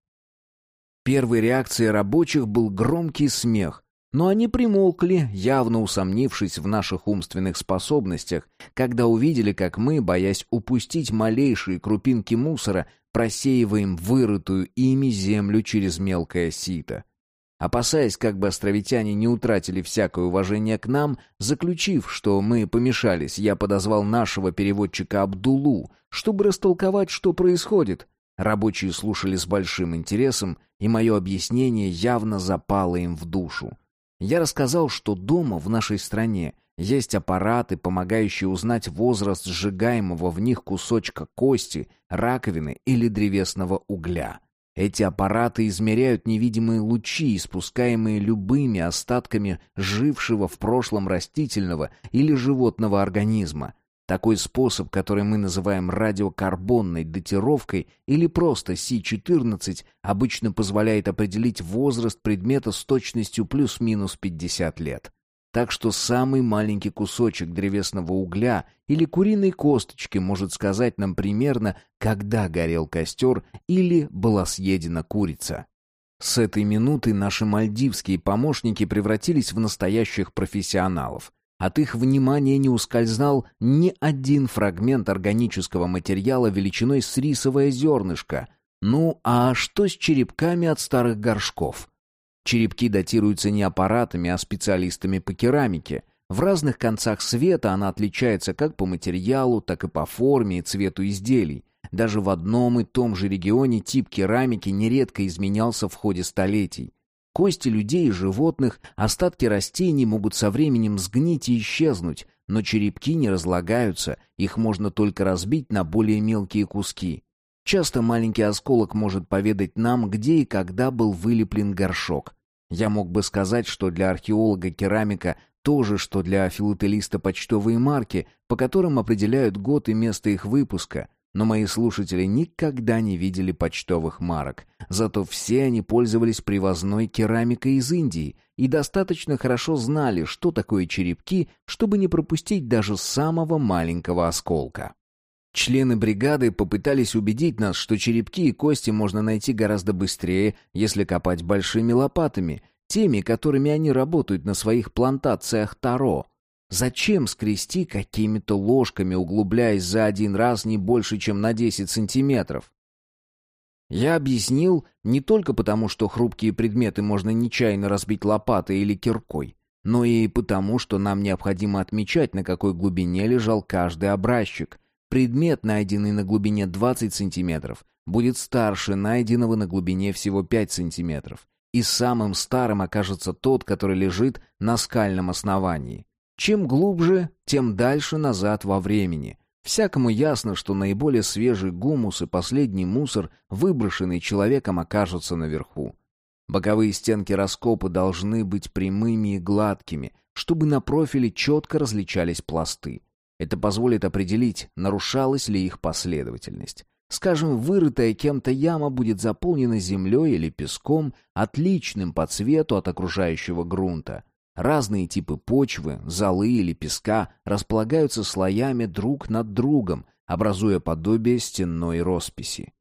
A: Первой реакцией рабочих был громкий смех, но они примолкли, явно усомнившись в наших умственных способностях, когда увидели, как мы, боясь упустить малейшие крупинки мусора, просеиваем вырытую ими землю через мелкое сито. Опасаясь, как бы островитяне не утратили всякое уважение к нам, заключив, что мы помешались, я подозвал нашего переводчика Абдулу, чтобы растолковать, что происходит. Рабочие слушали с большим интересом, и мое объяснение явно запало им в душу. Я рассказал, что дома в нашей стране есть аппараты, помогающие узнать возраст сжигаемого в них кусочка кости, раковины или древесного угля. Эти аппараты измеряют невидимые лучи, испускаемые любыми остатками жившего в прошлом растительного или животного организма, такой способ, который мы называем радиокарбонной датировкой или просто Си-14, обычно позволяет определить возраст предмета с точностью плюс-минус 50 лет. Так что самый маленький кусочек древесного угля или куриной косточки может сказать нам примерно, когда горел костер или была съедена курица. С этой минуты наши мальдивские помощники превратились в настоящих профессионалов. От их внимания не ускользнал ни один фрагмент органического материала величиной с рисовое зернышко. Ну, а что с черепками от старых горшков? Черепки датируются не аппаратами, а специалистами по керамике. В разных концах света она отличается как по материалу, так и по форме и цвету изделий. Даже в одном и том же регионе тип керамики нередко изменялся в ходе столетий. Кости людей и животных, остатки растений могут со временем сгнить и исчезнуть, но черепки не разлагаются, их можно только разбить на более мелкие куски. Часто маленький осколок может поведать нам, где и когда был вылеплен горшок. Я мог бы сказать, что для археолога керамика то же, что для филателиста почтовые марки, по которым определяют год и место их выпуска, но мои слушатели никогда не видели почтовых марок. Зато все они пользовались привозной керамикой из Индии и достаточно хорошо знали, что такое черепки, чтобы не пропустить даже самого маленького осколка. Члены бригады попытались убедить нас, что черепки и кости можно найти гораздо быстрее, если копать большими лопатами, теми, которыми они работают на своих плантациях таро. Зачем скрести какими-то ложками, углубляясь за один раз не больше, чем на 10 сантиметров? Я объяснил не только потому, что хрупкие предметы можно нечаянно разбить лопатой или киркой, но и потому, что нам необходимо отмечать, на какой глубине лежал каждый образчик. Предмет, найденный на глубине 20 сантиметров, будет старше найденного на глубине всего 5 сантиметров. И самым старым окажется тот, который лежит на скальном основании. Чем глубже, тем дальше назад во времени. Всякому ясно, что наиболее свежий гумус и последний мусор, выброшенный человеком, окажутся наверху. Боковые стенки раскопа должны быть прямыми и гладкими, чтобы на профиле четко различались пласты. Это позволит определить, нарушалась ли их последовательность. Скажем, вырытая кем-то яма будет заполнена землей или песком, отличным по цвету от окружающего грунта. Разные типы почвы, золы или песка располагаются слоями друг над другом, образуя подобие стенной росписи.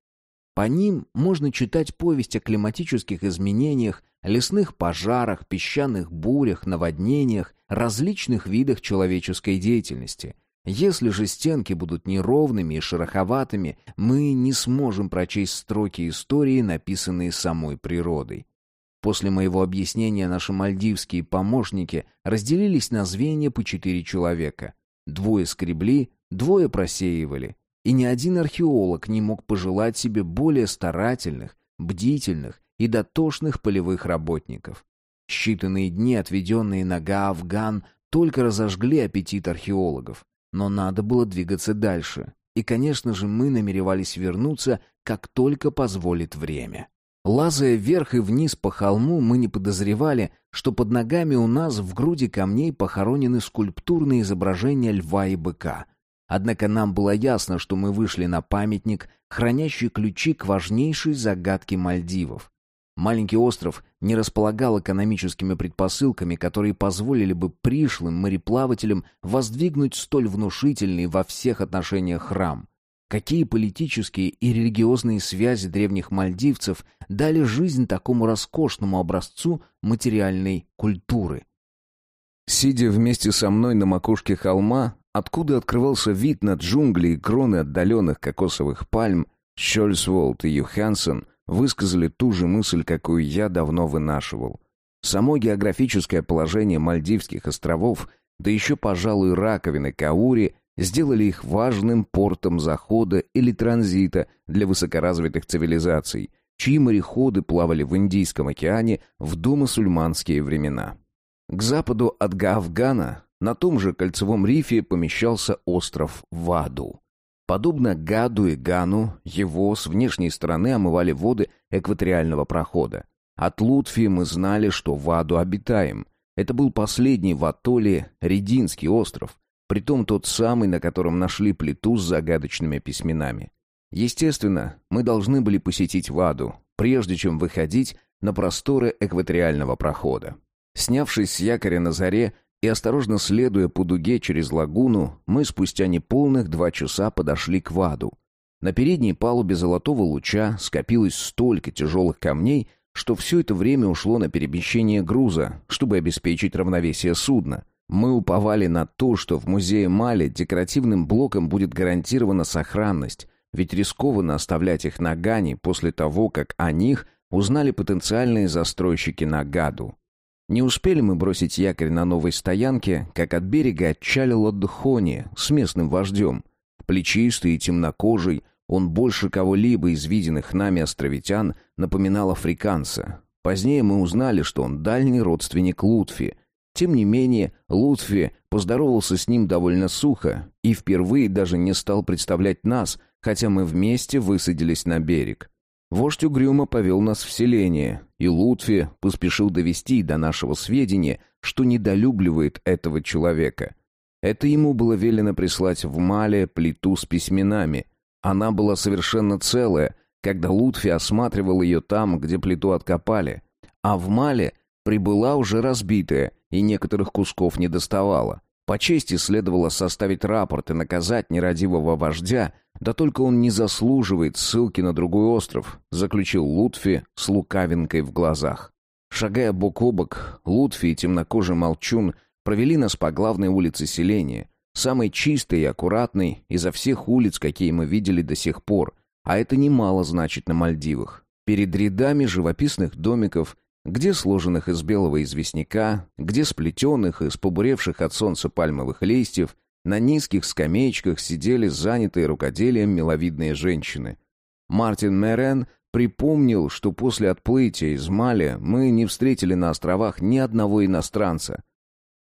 A: По ним можно читать повесть о климатических изменениях, лесных пожарах, песчаных бурях, наводнениях, различных видах человеческой деятельности. Если же стенки будут неровными и шероховатыми, мы не сможем прочесть строки истории, написанные самой природой. После моего объяснения наши мальдивские помощники разделились на звенья по четыре человека. Двое скребли, двое просеивали. И ни один археолог не мог пожелать себе более старательных, бдительных и дотошных полевых работников. Считанные дни, отведенные на Гаавган, только разожгли аппетит археологов. Но надо было двигаться дальше. И, конечно же, мы намеревались вернуться, как только позволит время. Лазая вверх и вниз по холму, мы не подозревали, что под ногами у нас в груди камней похоронены скульптурные изображения льва и быка. Однако нам было ясно, что мы вышли на памятник, хранящий ключи к важнейшей загадке Мальдивов. Маленький остров не располагал экономическими предпосылками, которые позволили бы пришлым мореплавателям воздвигнуть столь внушительный во всех отношениях храм. Какие политические и религиозные связи древних мальдивцев дали жизнь такому роскошному образцу материальной культуры? Сидя вместе со мной на макушке холма, откуда открывался вид на джунгли и кроны отдаленных кокосовых пальм, Щольсволд и Юхансен высказали ту же мысль, какую я давно вынашивал. Само географическое положение Мальдивских островов, да еще, пожалуй, раковины Каури сделали их важным портом захода или транзита для высокоразвитых цивилизаций, чьи мореходы плавали в Индийском океане в домусульманские времена. К западу от Гаавгана на том же кольцевом рифе помещался остров Ваду. Подобно Гаду и Гану, его с внешней стороны омывали воды экваториального прохода. От Лутфи мы знали, что Ваду обитаем. Это был последний в атолле Рединский остров, Притом тот самый, на котором нашли плиту с загадочными письменами. Естественно, мы должны были посетить Ваду, прежде чем выходить на просторы экваториального прохода. Снявшись с якоря на заре и осторожно следуя по дуге через лагуну, мы спустя неполных два часа подошли к Ваду. На передней палубе золотого луча скопилось столько тяжелых камней, что все это время ушло на перемещение груза, чтобы обеспечить равновесие судна — мы уповали на то, что в музее Мали декоративным блоком будет гарантирована сохранность, ведь рискованно оставлять их на Гане после того, как о них узнали потенциальные застройщики на Гаду. Не успели мы бросить якорь на новой стоянке, как от берега отчалил Дхони с местным вождем. Плечистый и темнокожий, он больше кого-либо из виденных нами островитян напоминал африканца. Позднее мы узнали, что он дальний родственник Лутфи — тем не менее, Лутфи поздоровался с ним довольно сухо и впервые даже не стал представлять нас, хотя мы вместе высадились на берег. Вождь угрюмо повел нас в селение, и Лутфи поспешил довести до нашего сведения, что недолюбливает этого человека. Это ему было велено прислать в Мале плиту с письменами. Она была совершенно целая, когда Лутфи осматривал ее там, где плиту откопали, а в Мале прибыла уже разбитая, и некоторых кусков не доставало. По чести следовало составить рапорт и наказать нерадивого вождя, да только он не заслуживает ссылки на другой остров, заключил Лутфи с лукавинкой в глазах. Шагая бок о бок, Лутфи и темнокожий молчун провели нас по главной улице селения, самой чистой и аккуратной изо всех улиц, какие мы видели до сих пор, а это немало значит на Мальдивах. Перед рядами живописных домиков где сложенных из белого известняка, где сплетенных из побуревших от солнца пальмовых листьев, на низких скамеечках сидели занятые рукоделием миловидные женщины. Мартин Мерен припомнил, что после отплытия из Мали мы не встретили на островах ни одного иностранца.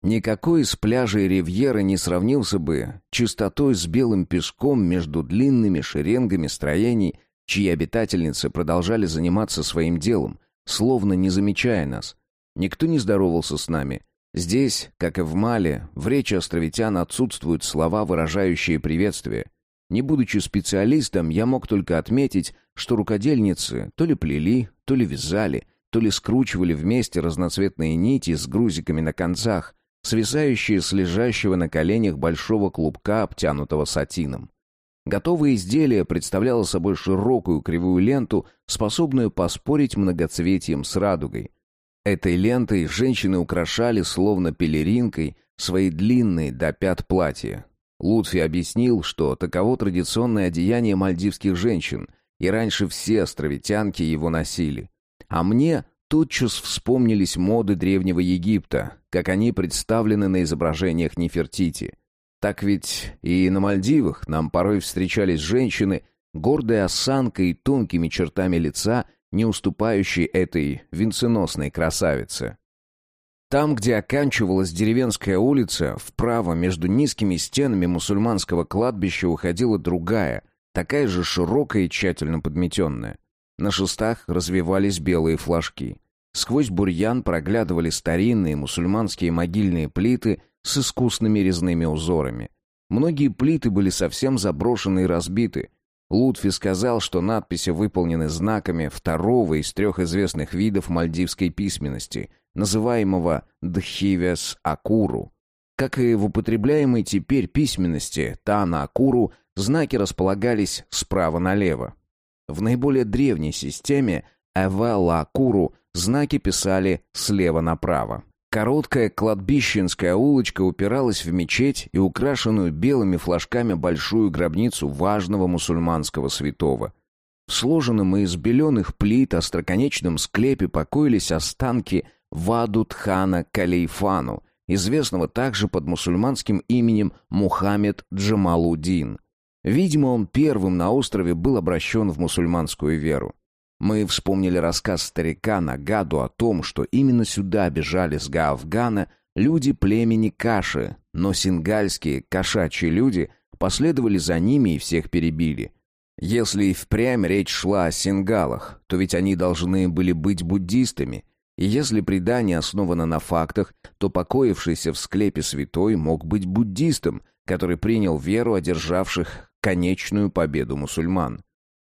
A: Никакой из пляжей Ривьеры не сравнился бы чистотой с белым песком между длинными шеренгами строений, чьи обитательницы продолжали заниматься своим делом, словно не замечая нас. Никто не здоровался с нами. Здесь, как и в Мале, в речи островитян отсутствуют слова, выражающие приветствие. Не будучи специалистом, я мог только отметить, что рукодельницы то ли плели, то ли вязали, то ли скручивали вместе разноцветные нити с грузиками на концах, свисающие с лежащего на коленях большого клубка, обтянутого сатином. Готовое изделие представляло собой широкую кривую ленту, способную поспорить многоцветием с радугой. Этой лентой женщины украшали, словно пелеринкой, свои длинные до пят платья. Лутфи объяснил, что таково традиционное одеяние мальдивских женщин, и раньше все островитянки его носили. А мне тотчас вспомнились моды Древнего Египта, как они представлены на изображениях Нефертити. Так ведь и на Мальдивах нам порой встречались женщины, гордой осанкой и тонкими чертами лица, не уступающей этой венценосной красавице. Там, где оканчивалась деревенская улица, вправо между низкими стенами мусульманского кладбища уходила другая, такая же широкая и тщательно подметенная. На шестах развивались белые флажки. Сквозь бурьян проглядывали старинные мусульманские могильные плиты с искусными резными узорами. Многие плиты были совсем заброшены и разбиты, Лутфи сказал, что надписи выполнены знаками второго из трех известных видов мальдивской письменности, называемого «дхивес акуру». Как и в употребляемой теперь письменности Тана Акуру, знаки располагались справа налево. В наиболее древней системе Эвела Акуру знаки писали слева направо. Короткая кладбищенская улочка упиралась в мечеть и украшенную белыми флажками большую гробницу важного мусульманского святого. В сложенном из беленых плит остроконечном склепе покоились останки Вадут-хана Калейфану, известного также под мусульманским именем Мухаммед Джамалудин. Видимо, он первым на острове был обращен в мусульманскую веру. Мы вспомнили рассказ старика Нагаду о том, что именно сюда бежали с Гаавгана люди племени Каши, но сингальские кошачьи люди последовали за ними и всех перебили. Если и впрямь речь шла о сингалах, то ведь они должны были быть буддистами, и если предание основано на фактах, то покоившийся в склепе святой мог быть буддистом, который принял веру одержавших конечную победу мусульман.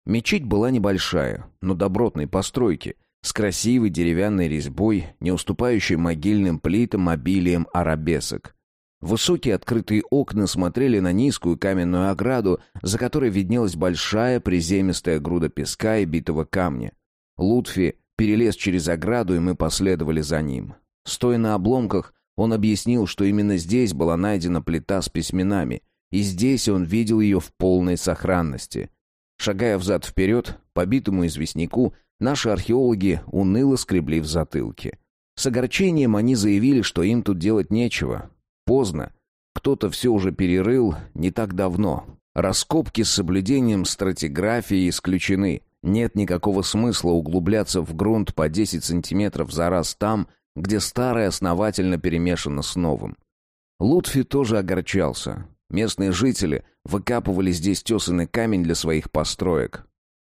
A: Мечеть была небольшая, но добротной постройки, с красивой деревянной резьбой, не уступающей могильным плитам обилием арабесок. Высокие открытые окна смотрели на низкую каменную ограду, за которой виднелась большая приземистая груда песка и битого камня. Лутфи перелез через ограду, и мы последовали за ним. Стоя на обломках, он объяснил, что именно здесь была найдена плита с письменами, и здесь он видел ее в полной сохранности. Шагая взад-вперед, по битому известняку, наши археологи уныло скребли в затылке. С огорчением они заявили, что им тут делать нечего. Поздно. Кто-то все уже перерыл не так давно. Раскопки с соблюдением стратиграфии исключены. Нет никакого смысла углубляться в грунт по 10 сантиметров за раз там, где старое основательно перемешано с новым. Лутфи тоже огорчался. Местные жители выкапывали здесь тесанный камень для своих построек.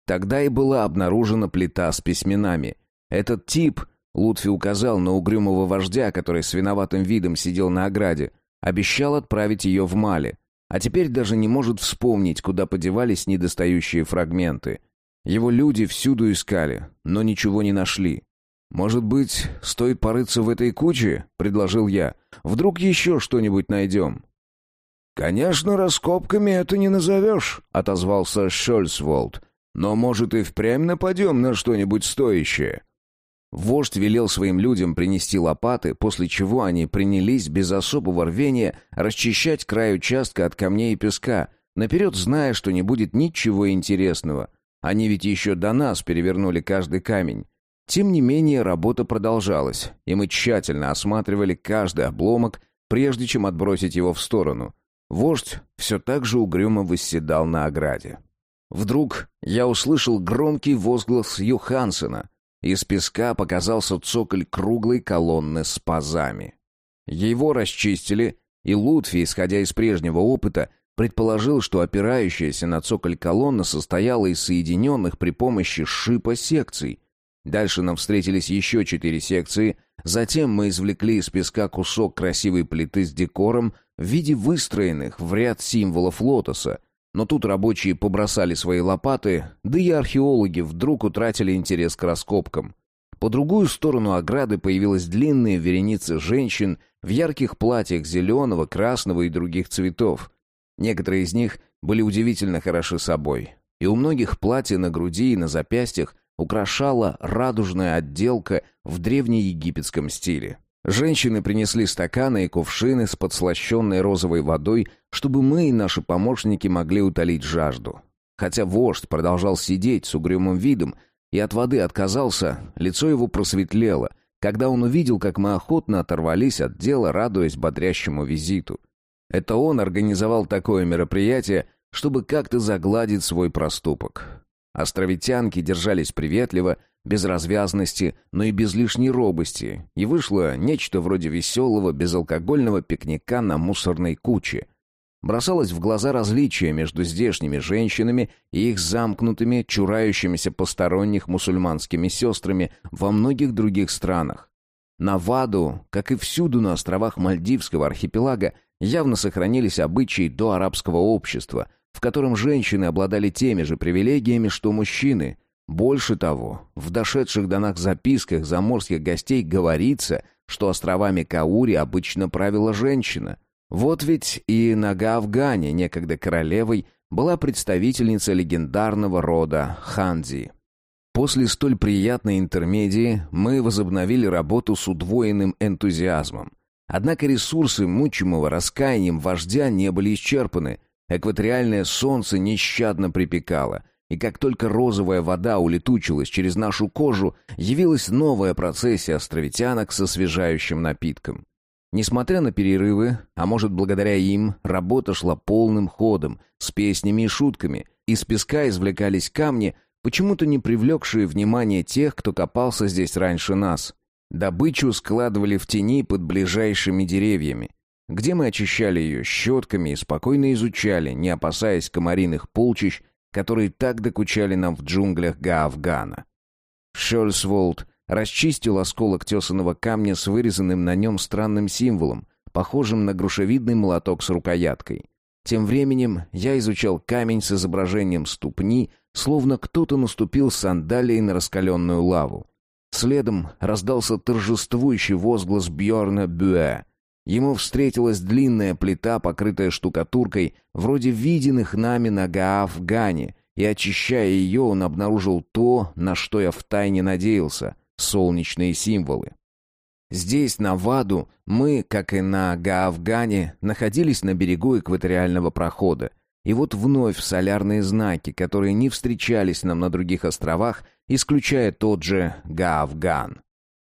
A: Тогда и была обнаружена плита с письменами. Этот тип, Лутфи указал на угрюмого вождя, который с виноватым видом сидел на ограде, обещал отправить ее в Мали, а теперь даже не может вспомнить, куда подевались недостающие фрагменты. Его люди всюду искали, но ничего не нашли. «Может быть, стоит порыться в этой куче?» — предложил я. «Вдруг еще что-нибудь найдем?»
B: «Конечно, раскопками это не назовешь», — отозвался Шольцволд. «Но, может, и впрямь нападем на что-нибудь стоящее».
A: Вождь велел своим людям принести лопаты, после чего они принялись без особого рвения расчищать край участка от камней и песка, наперед зная, что не будет ничего интересного. Они ведь еще до нас перевернули каждый камень. Тем не менее, работа продолжалась, и мы тщательно осматривали каждый обломок, прежде чем отбросить его в сторону — Вождь все так же угрюмо восседал на ограде. Вдруг я услышал громкий возглас Юхансена. Из песка показался цоколь круглой колонны с пазами. Его расчистили, и Лутфи, исходя из прежнего опыта, предположил, что опирающаяся на цоколь колонна состояла из соединенных при помощи шипа секций. Дальше нам встретились еще четыре секции, затем мы извлекли из песка кусок красивой плиты с декором в виде выстроенных в ряд символов лотоса, но тут рабочие побросали свои лопаты, да и археологи вдруг утратили интерес к раскопкам. По другую сторону ограды появилась длинная вереница женщин в ярких платьях зеленого, красного и других цветов. Некоторые из них были удивительно хороши собой. И у многих платья на груди и на запястьях украшала радужная отделка в древнеегипетском стиле. Женщины принесли стаканы и кувшины с подслащенной розовой водой, чтобы мы и наши помощники могли утолить жажду. Хотя вождь продолжал сидеть с угрюмым видом и от воды отказался, лицо его просветлело, когда он увидел, как мы охотно оторвались от дела, радуясь бодрящему визиту. Это он организовал такое мероприятие, чтобы как-то загладить свой проступок. Островитянки держались приветливо, без развязности, но и без лишней робости, и вышло нечто вроде веселого безалкогольного пикника на мусорной куче. Бросалось в глаза различие между здешними женщинами и их замкнутыми, чурающимися посторонних мусульманскими сестрами во многих других странах. На Ваду, как и всюду на островах Мальдивского архипелага, явно сохранились обычаи до арабского общества, в котором женщины обладали теми же привилегиями, что мужчины – больше того, в дошедших до нас записках заморских гостей говорится, что островами Каури обычно правила женщина. Вот ведь и на Гаавгане, некогда королевой, была представительница легендарного рода Ханзи. После столь приятной интермедии мы возобновили работу с удвоенным энтузиазмом. Однако ресурсы мучимого раскаянием вождя не были исчерпаны. Экваториальное солнце нещадно припекало — и как только розовая вода улетучилась через нашу кожу, явилась новая процессия островитянок со освежающим напитком. Несмотря на перерывы, а может благодаря им, работа шла полным ходом, с песнями и шутками. Из песка извлекались камни, почему-то не привлекшие внимание тех, кто копался здесь раньше нас. Добычу складывали в тени под ближайшими деревьями, где мы очищали ее щетками и спокойно изучали, не опасаясь комариных полчищ которые так докучали нам в джунглях Гаавгана. Шольсволд расчистил осколок тесаного камня с вырезанным на нем странным символом, похожим на грушевидный молоток с рукояткой. Тем временем я изучал камень с изображением ступни, словно кто-то наступил сандалией на раскаленную лаву. Следом раздался торжествующий возглас Бьорна Бюэ. Ему встретилась длинная плита, покрытая штукатуркой, вроде виденных нами на Гаавгане, и, очищая ее, он обнаружил то, на что я втайне надеялся — солнечные символы. Здесь, на Ваду, мы, как и на Гаавгане, находились на берегу экваториального прохода. И вот вновь солярные знаки, которые не встречались нам на других островах, исключая тот же Гаавган.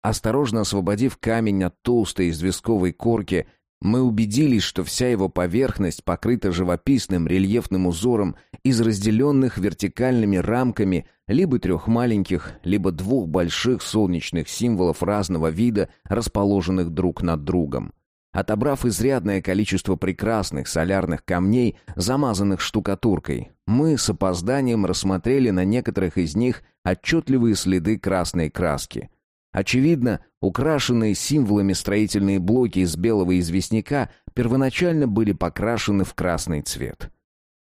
A: Осторожно освободив камень от толстой известковой корки, мы убедились, что вся его поверхность покрыта живописным рельефным узором из разделенных вертикальными рамками либо трех маленьких, либо двух больших солнечных символов разного вида, расположенных друг над другом. Отобрав изрядное количество прекрасных солярных камней, замазанных штукатуркой, мы с опозданием рассмотрели на некоторых из них отчетливые следы красной краски — Очевидно, украшенные символами строительные блоки из белого известняка первоначально были покрашены в красный цвет.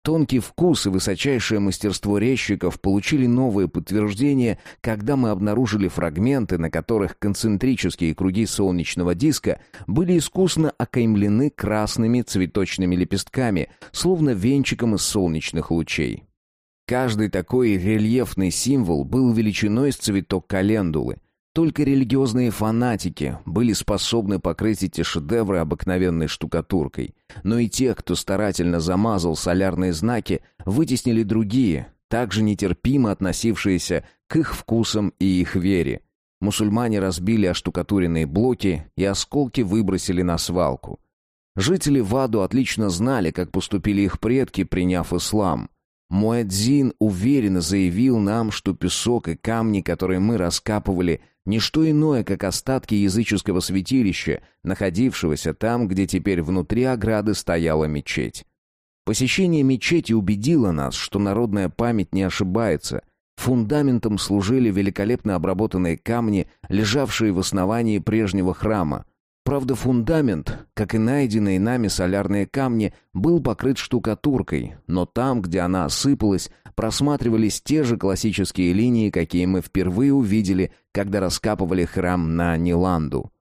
A: Тонкий вкус и высочайшее мастерство резчиков получили новое подтверждение, когда мы обнаружили фрагменты, на которых концентрические круги солнечного диска были искусно окаймлены красными цветочными лепестками, словно венчиком из солнечных лучей. Каждый такой рельефный символ был величиной с цветок календулы — только религиозные фанатики были способны покрыть эти шедевры обыкновенной штукатуркой. Но и те, кто старательно замазал солярные знаки, вытеснили другие, также нетерпимо относившиеся к их вкусам и их вере. Мусульмане разбили оштукатуренные блоки и осколки выбросили на свалку. Жители Ваду отлично знали, как поступили их предки, приняв ислам. Муэдзин уверенно заявил нам, что песок и камни, которые мы раскапывали, не что иное, как остатки языческого святилища, находившегося там, где теперь внутри ограды стояла мечеть. Посещение мечети убедило нас, что народная память не ошибается. Фундаментом служили великолепно обработанные камни, лежавшие в основании прежнего храма. Правда, фундамент, как и найденные нами солярные камни, был покрыт штукатуркой, но там, где она осыпалась, просматривались те же классические линии, какие мы впервые увидели, когда раскапывали храм на Ниланду.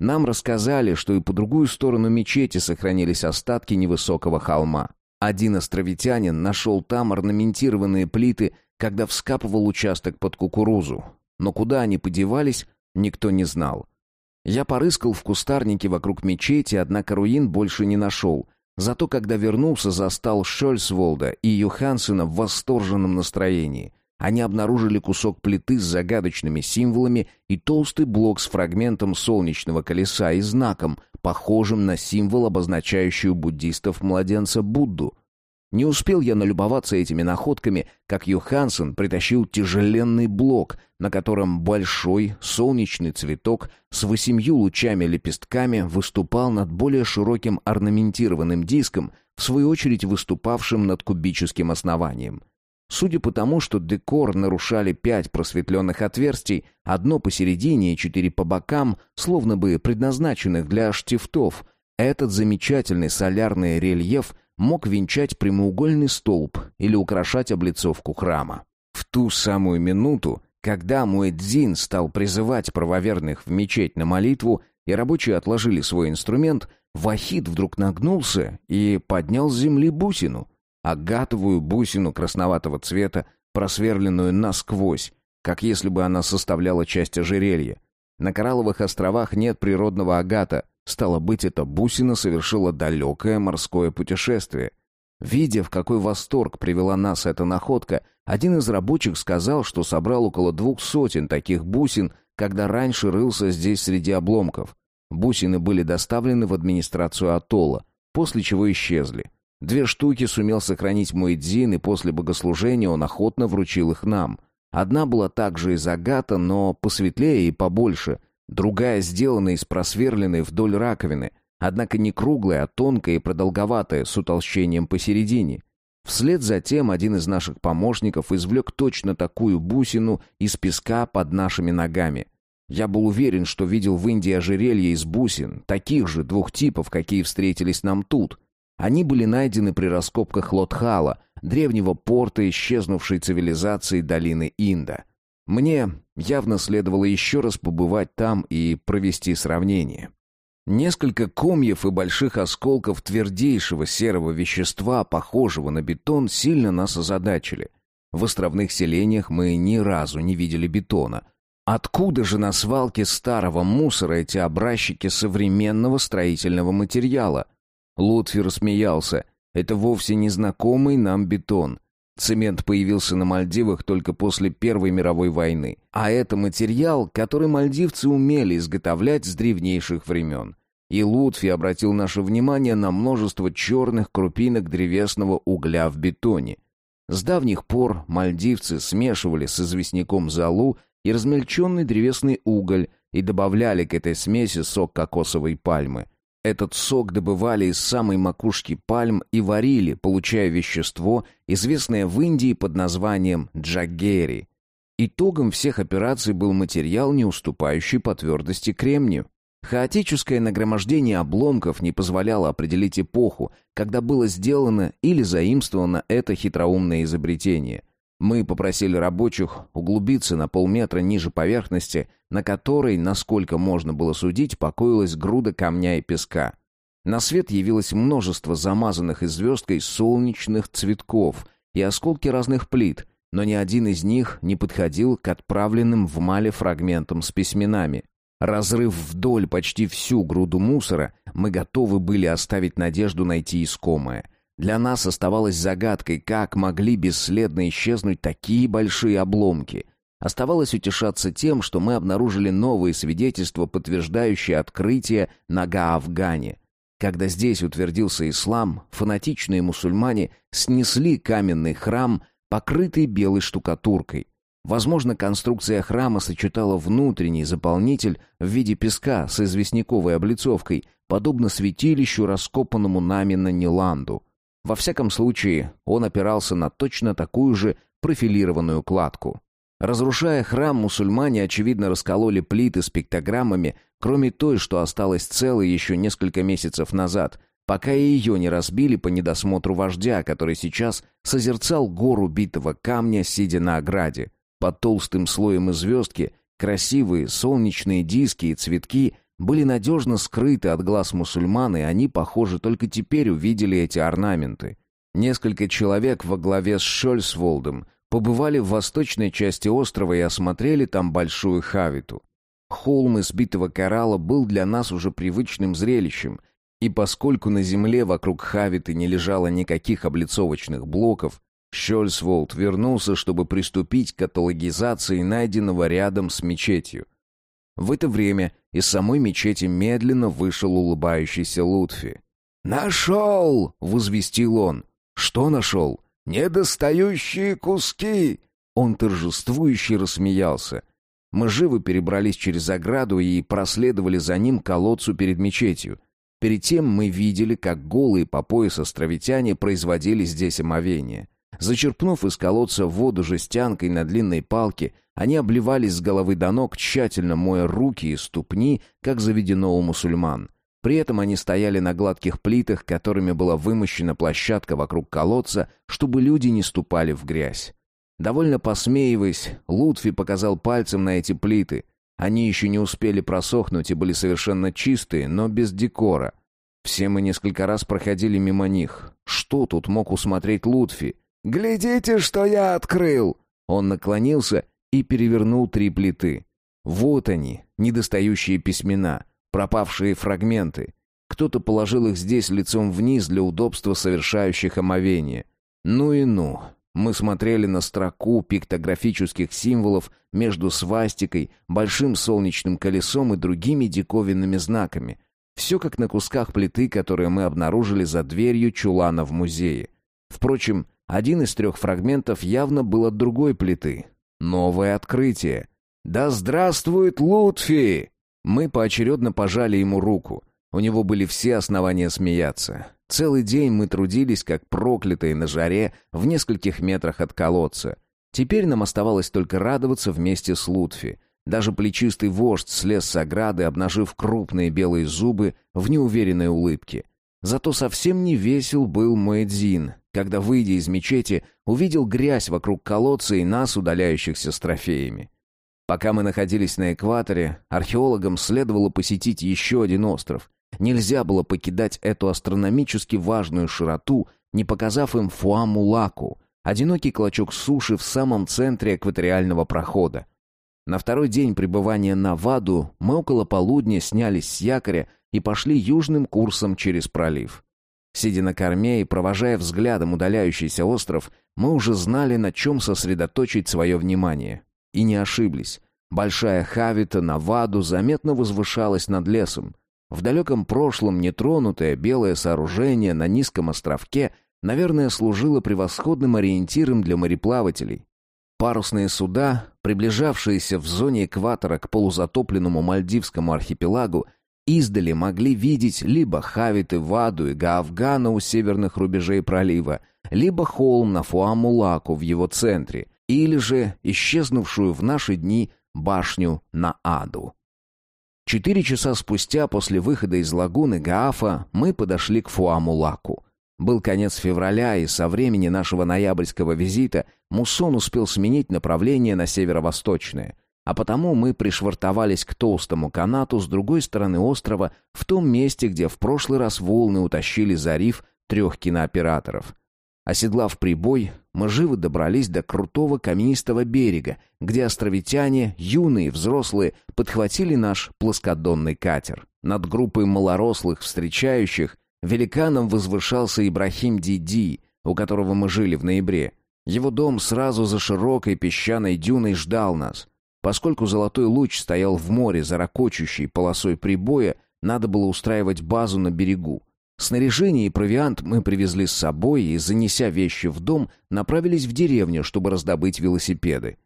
A: Нам рассказали, что и по другую сторону мечети сохранились остатки невысокого холма. Один островитянин нашел там орнаментированные плиты, когда вскапывал участок под кукурузу. Но куда они подевались, никто не знал. Я порыскал в кустарнике вокруг мечети, однако руин больше не нашел. Зато когда вернулся, застал Шольцволда и Юхансена в восторженном настроении. Они обнаружили кусок плиты с загадочными символами и толстый блок с фрагментом солнечного колеса и знаком, похожим на символ, обозначающий у буддистов младенца Будду. Не успел я налюбоваться этими находками, как Юхансен притащил тяжеленный блок, на котором большой солнечный цветок с восемью лучами-лепестками выступал над более широким орнаментированным диском, в свою очередь выступавшим над кубическим основанием. Судя по тому, что декор нарушали пять просветленных отверстий, одно посередине и четыре по бокам, словно бы предназначенных для штифтов, этот замечательный солярный рельеф мог венчать прямоугольный столб или украшать облицовку храма. В ту самую минуту, когда Муэдзин стал призывать правоверных в мечеть на молитву, и рабочие отложили свой инструмент, Вахид вдруг нагнулся и поднял с земли бусину агатовую бусину красноватого цвета, просверленную насквозь, как если бы она составляла часть ожерелья. На Коралловых островах нет природного агата, стало быть, эта бусина совершила далекое морское путешествие. Видя, в какой восторг привела нас эта находка, один из рабочих сказал, что собрал около двух сотен таких бусин, когда раньше рылся здесь среди обломков. Бусины были доставлены в администрацию атолла, после чего исчезли. Две штуки сумел сохранить мой Дзин, и после богослужения он охотно вручил их нам. Одна была также из агата, но посветлее и побольше. Другая сделана из просверленной вдоль раковины, однако не круглая, а тонкая и продолговатая, с утолщением посередине. Вслед за тем один из наших помощников извлек точно такую бусину из песка под нашими ногами. Я был уверен, что видел в Индии ожерелье из бусин, таких же двух типов, какие встретились нам тут. Они были найдены при раскопках Лотхала, древнего порта исчезнувшей цивилизации долины Инда. Мне явно следовало еще раз побывать там и провести сравнение. Несколько комьев и больших осколков твердейшего серого вещества, похожего на бетон, сильно нас озадачили. В островных селениях мы ни разу не видели бетона. Откуда же на свалке старого мусора эти образчики современного строительного материала? Лутфи смеялся. Это вовсе не знакомый нам бетон. Цемент появился на Мальдивах только после Первой мировой войны. А это материал, который мальдивцы умели изготовлять с древнейших времен. И Лутфи обратил наше внимание на множество черных крупинок древесного угля в бетоне. С давних пор мальдивцы смешивали с известняком золу и размельченный древесный уголь и добавляли к этой смеси сок кокосовой пальмы. Этот сок добывали из самой макушки пальм и варили, получая вещество, известное в Индии под названием джаггери. Итогом всех операций был материал, не уступающий по твердости кремнию. Хаотическое нагромождение обломков не позволяло определить эпоху, когда было сделано или заимствовано это хитроумное изобретение – мы попросили рабочих углубиться на полметра ниже поверхности, на которой, насколько можно было судить, покоилась груда камня и песка. На свет явилось множество замазанных звездкой солнечных цветков и осколки разных плит, но ни один из них не подходил к отправленным в мале фрагментам с письменами. Разрыв вдоль почти всю груду мусора, мы готовы были оставить надежду найти искомое. Для нас оставалось загадкой, как могли бесследно исчезнуть такие большие обломки. Оставалось утешаться тем, что мы обнаружили новые свидетельства, подтверждающие открытие на Гаавгане. Когда здесь утвердился ислам, фанатичные мусульмане снесли каменный храм, покрытый белой штукатуркой. Возможно, конструкция храма сочетала внутренний заполнитель в виде песка с известняковой облицовкой, подобно святилищу, раскопанному нами на Ниланду. Во всяком случае, он опирался на точно такую же профилированную кладку. Разрушая храм, мусульмане, очевидно, раскололи плиты с пиктограммами, кроме той, что осталась целой еще несколько месяцев назад, пока и ее не разбили по недосмотру вождя, который сейчас созерцал гору битого камня, сидя на ограде. Под толстым слоем звездки красивые солнечные диски и цветки были надежно скрыты от глаз мусульман, и они, похоже, только теперь увидели эти орнаменты. Несколько человек во главе с Шольсволдом побывали в восточной части острова и осмотрели там большую хавиту. Холм из битого коралла был для нас уже привычным зрелищем, и поскольку на земле вокруг хавиты не лежало никаких облицовочных блоков, Щольсволд вернулся, чтобы приступить к каталогизации найденного рядом с мечетью. В это время из самой мечети медленно вышел улыбающийся Лутфи. «Нашел!» — возвестил он. «Что нашел?» «Недостающие куски!» Он торжествующе рассмеялся. Мы живо перебрались через ограду и проследовали за ним к колодцу перед мечетью. Перед тем мы видели, как голые по пояс островитяне производили здесь омовение. Зачерпнув из колодца воду жестянкой на длинной палке, они обливались с головы до ног, тщательно моя руки и ступни, как заведено у мусульман. При этом они стояли на гладких плитах, которыми была вымощена площадка вокруг колодца, чтобы люди не ступали в грязь. Довольно посмеиваясь, Лутфи показал пальцем на эти плиты. Они еще не успели просохнуть и были совершенно чистые, но без декора. Все мы несколько раз проходили мимо них. Что тут мог усмотреть Лутфи? «Глядите, что я открыл!» Он наклонился и перевернул три плиты. Вот они, недостающие письмена — пропавшие фрагменты. Кто-то положил их здесь лицом вниз для удобства совершающих омовение. Ну и ну. Мы смотрели на строку пиктографических символов между свастикой, большим солнечным колесом и другими диковинными знаками. Все как на кусках плиты, которые мы обнаружили за дверью чулана в музее. Впрочем, один из трех фрагментов явно был от другой плиты. Новое открытие. «Да здравствует Лутфи!» Мы поочередно пожали ему руку. У него были все основания смеяться. Целый день мы трудились, как проклятые на жаре, в нескольких метрах от колодца. Теперь нам оставалось только радоваться вместе с Лутфи. Даже плечистый вождь слез с ограды, обнажив крупные белые зубы в неуверенной улыбке. Зато совсем не весел был Муэдзин, когда, выйдя из мечети, увидел грязь вокруг колодца и нас, удаляющихся с трофеями. Пока мы находились на экваторе, археологам следовало посетить еще один остров. Нельзя было покидать эту астрономически важную широту, не показав им Фуамулаку, одинокий клочок суши в самом центре экваториального прохода. На второй день пребывания на Ваду мы около полудня снялись с якоря и пошли южным курсом через пролив. Сидя на корме и провожая взглядом удаляющийся остров, мы уже знали, на чем сосредоточить свое внимание. И не ошиблись. Большая Хавита на Ваду заметно возвышалась над лесом. В далеком прошлом нетронутое белое сооружение на низком островке, наверное, служило превосходным ориентиром для мореплавателей. Парусные суда, приближавшиеся в зоне экватора к полузатопленному Мальдивскому архипелагу, издали могли видеть либо Хавиты, Ваду и Гаавгана у северных рубежей пролива, либо холм на Фуамулаку в его центре, или же исчезнувшую в наши дни башню на Аду. Четыре часа спустя после выхода из лагуны Гаафа мы подошли к Фуамулаку. Был конец февраля, и со времени нашего ноябрьского визита муссон успел сменить направление на северо-восточное, а потому мы пришвартовались к толстому канату с другой стороны острова в том месте, где в прошлый раз волны утащили за риф трех кинооператоров — Оседлав прибой, мы живо добрались до крутого каменистого берега, где островитяне, юные и взрослые, подхватили наш плоскодонный катер. Над группой малорослых встречающих великаном возвышался Ибрахим Диди, у которого мы жили в ноябре. Его дом сразу за широкой песчаной дюной ждал нас. Поскольку золотой луч стоял в море за ракочущей полосой прибоя, надо было устраивать базу на берегу. Снаряжение и провиант мы привезли с собой и, занеся вещи в дом, направились в деревню, чтобы раздобыть велосипеды.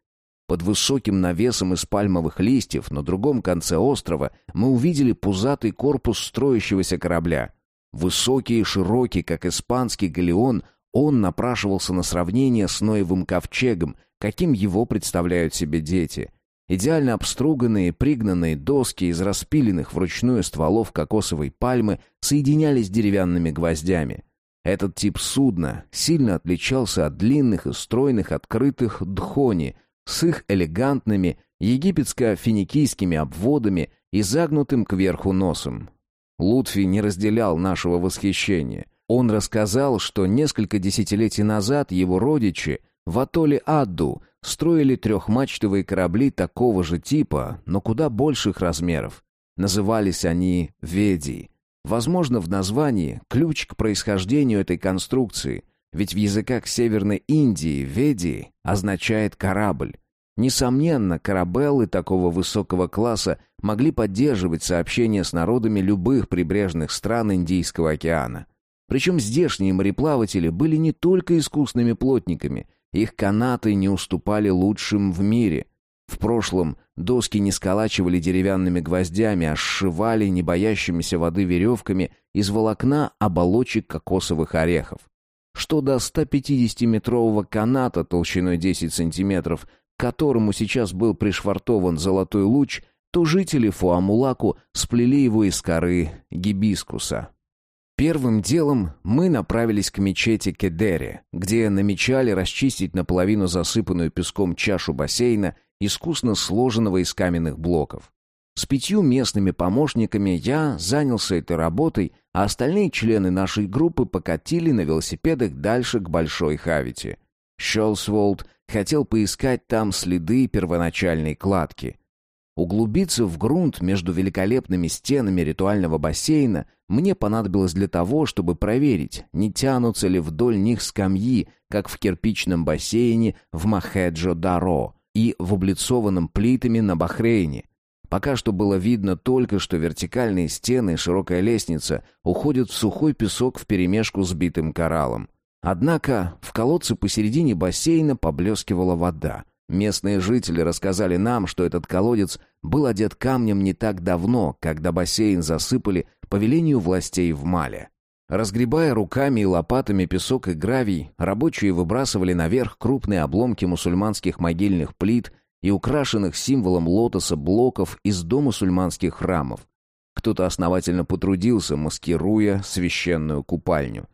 A: Под высоким навесом из пальмовых листьев на другом конце острова мы увидели пузатый корпус строящегося корабля. Высокий и широкий, как испанский галеон, Он напрашивался на сравнение с Ноевым ковчегом, каким его представляют себе дети. Идеально обструганные, пригнанные доски из распиленных вручную стволов кокосовой пальмы соединялись деревянными гвоздями. Этот тип судна сильно отличался от длинных и стройных открытых дхони с их элегантными египетско-финикийскими обводами и загнутым кверху носом. Лутфи не разделял нашего восхищения. Он рассказал, что несколько десятилетий назад его родичи в атолле Адду строили трехмачтовые корабли такого же типа, но куда больших размеров. Назывались они «Веди». Возможно, в названии ключ к происхождению этой конструкции, ведь в языках Северной Индии «Веди» означает «корабль». Несомненно, корабеллы такого высокого класса могли поддерживать сообщения с народами любых прибрежных стран Индийского океана. Причем здешние мореплаватели были не только искусными плотниками, их канаты не уступали лучшим в мире. В прошлом доски не сколачивали деревянными гвоздями, а сшивали не боящимися воды веревками из волокна оболочек кокосовых орехов. Что до 150-метрового каната толщиной 10 сантиметров, к которому сейчас был пришвартован золотой луч, то жители Фуамулаку сплели его из коры гибискуса. Первым делом мы направились к мечети Кедери, где намечали расчистить наполовину засыпанную песком чашу бассейна, искусно сложенного из каменных блоков. С пятью местными помощниками я занялся этой работой, а остальные члены нашей группы покатили на велосипедах дальше к Большой Хавити. Щелсволд хотел поискать там следы первоначальной кладки. Углубиться в грунт между великолепными стенами ритуального бассейна мне понадобилось для того, чтобы проверить, не тянутся ли вдоль них скамьи, как в кирпичном бассейне в Махеджо-Даро и в облицованном плитами на Бахрейне. Пока что было видно только, что вертикальные стены и широкая лестница уходят в сухой песок вперемешку с битым кораллом. Однако в колодце посередине бассейна поблескивала вода — Местные жители рассказали нам, что этот колодец был одет камнем не так давно, когда бассейн засыпали по велению властей в Мале. Разгребая руками и лопатами песок и гравий, рабочие выбрасывали наверх крупные обломки мусульманских могильных плит и украшенных символом лотоса блоков из домусульманских храмов. Кто-то основательно потрудился, маскируя священную купальню.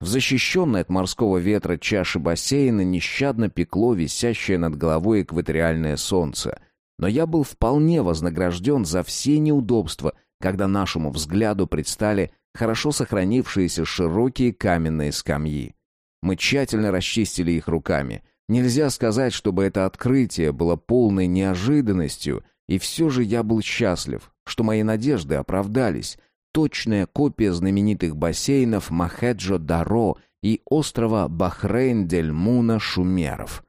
A: В защищенной от морского ветра чаше бассейна нещадно пекло висящее над головой экваториальное солнце. Но я был вполне вознагражден за все неудобства, когда нашему взгляду предстали хорошо сохранившиеся широкие каменные скамьи. Мы тщательно расчистили их руками. Нельзя сказать, чтобы это открытие было полной неожиданностью, и все же я был счастлив, что мои надежды оправдались, точная копия знаменитых бассейнов Махеджо-Даро и острова Бахрейн-дель-Муна Шумеров.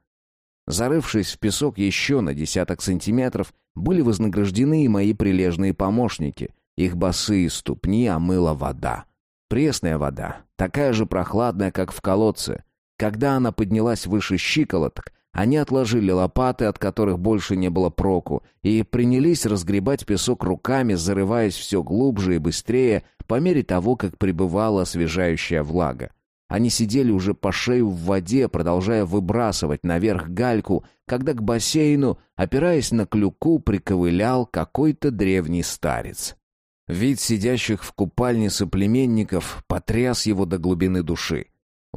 A: Зарывшись в песок еще на десяток сантиметров, были вознаграждены и мои прилежные помощники. Их босые ступни омыла вода. Пресная вода, такая же прохладная, как в колодце. Когда она поднялась выше щиколоток, они отложили лопаты, от которых больше не было проку, и принялись разгребать песок руками, зарываясь все глубже и быстрее, по мере того, как пребывала освежающая влага. Они сидели уже по шею в воде, продолжая выбрасывать наверх гальку, когда к бассейну, опираясь на клюку, приковылял какой-то древний старец. Вид сидящих в купальне соплеменников потряс его до глубины души.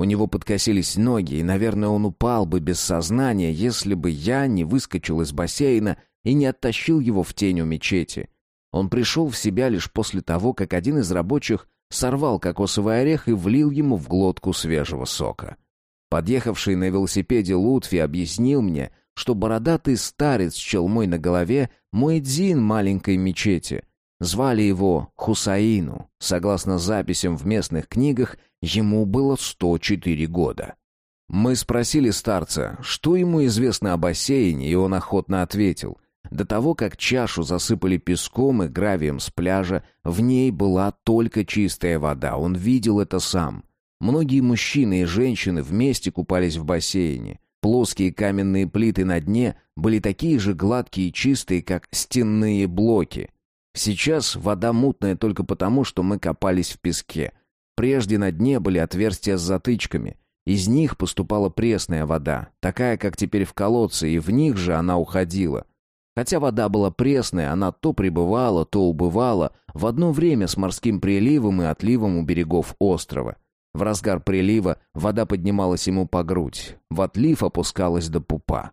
A: У него подкосились ноги, и, наверное, он упал бы без сознания, если бы я не выскочил из бассейна и не оттащил его в тень у мечети. Он пришел в себя лишь после того, как один из рабочих сорвал кокосовый орех и влил ему в глотку свежего сока. Подъехавший на велосипеде Лутфи объяснил мне, что бородатый старец с челмой на голове — мой дзин маленькой мечети, Звали его Хусаину. Согласно записям в местных книгах, ему было 104 года. Мы спросили старца, что ему известно о бассейне, и он охотно ответил. До того, как чашу засыпали песком и гравием с пляжа, в ней была только чистая вода, он видел это сам. Многие мужчины и женщины вместе купались в бассейне. Плоские каменные плиты на дне были такие же гладкие и чистые, как стенные блоки. Сейчас вода мутная только потому, что мы копались в песке. Прежде на дне были отверстия с затычками. Из них поступала пресная вода, такая, как теперь в колодце, и в них же она уходила. Хотя вода была пресная, она то прибывала, то убывала, в одно время с морским приливом и отливом у берегов острова. В разгар прилива вода поднималась ему по грудь, в отлив опускалась до пупа.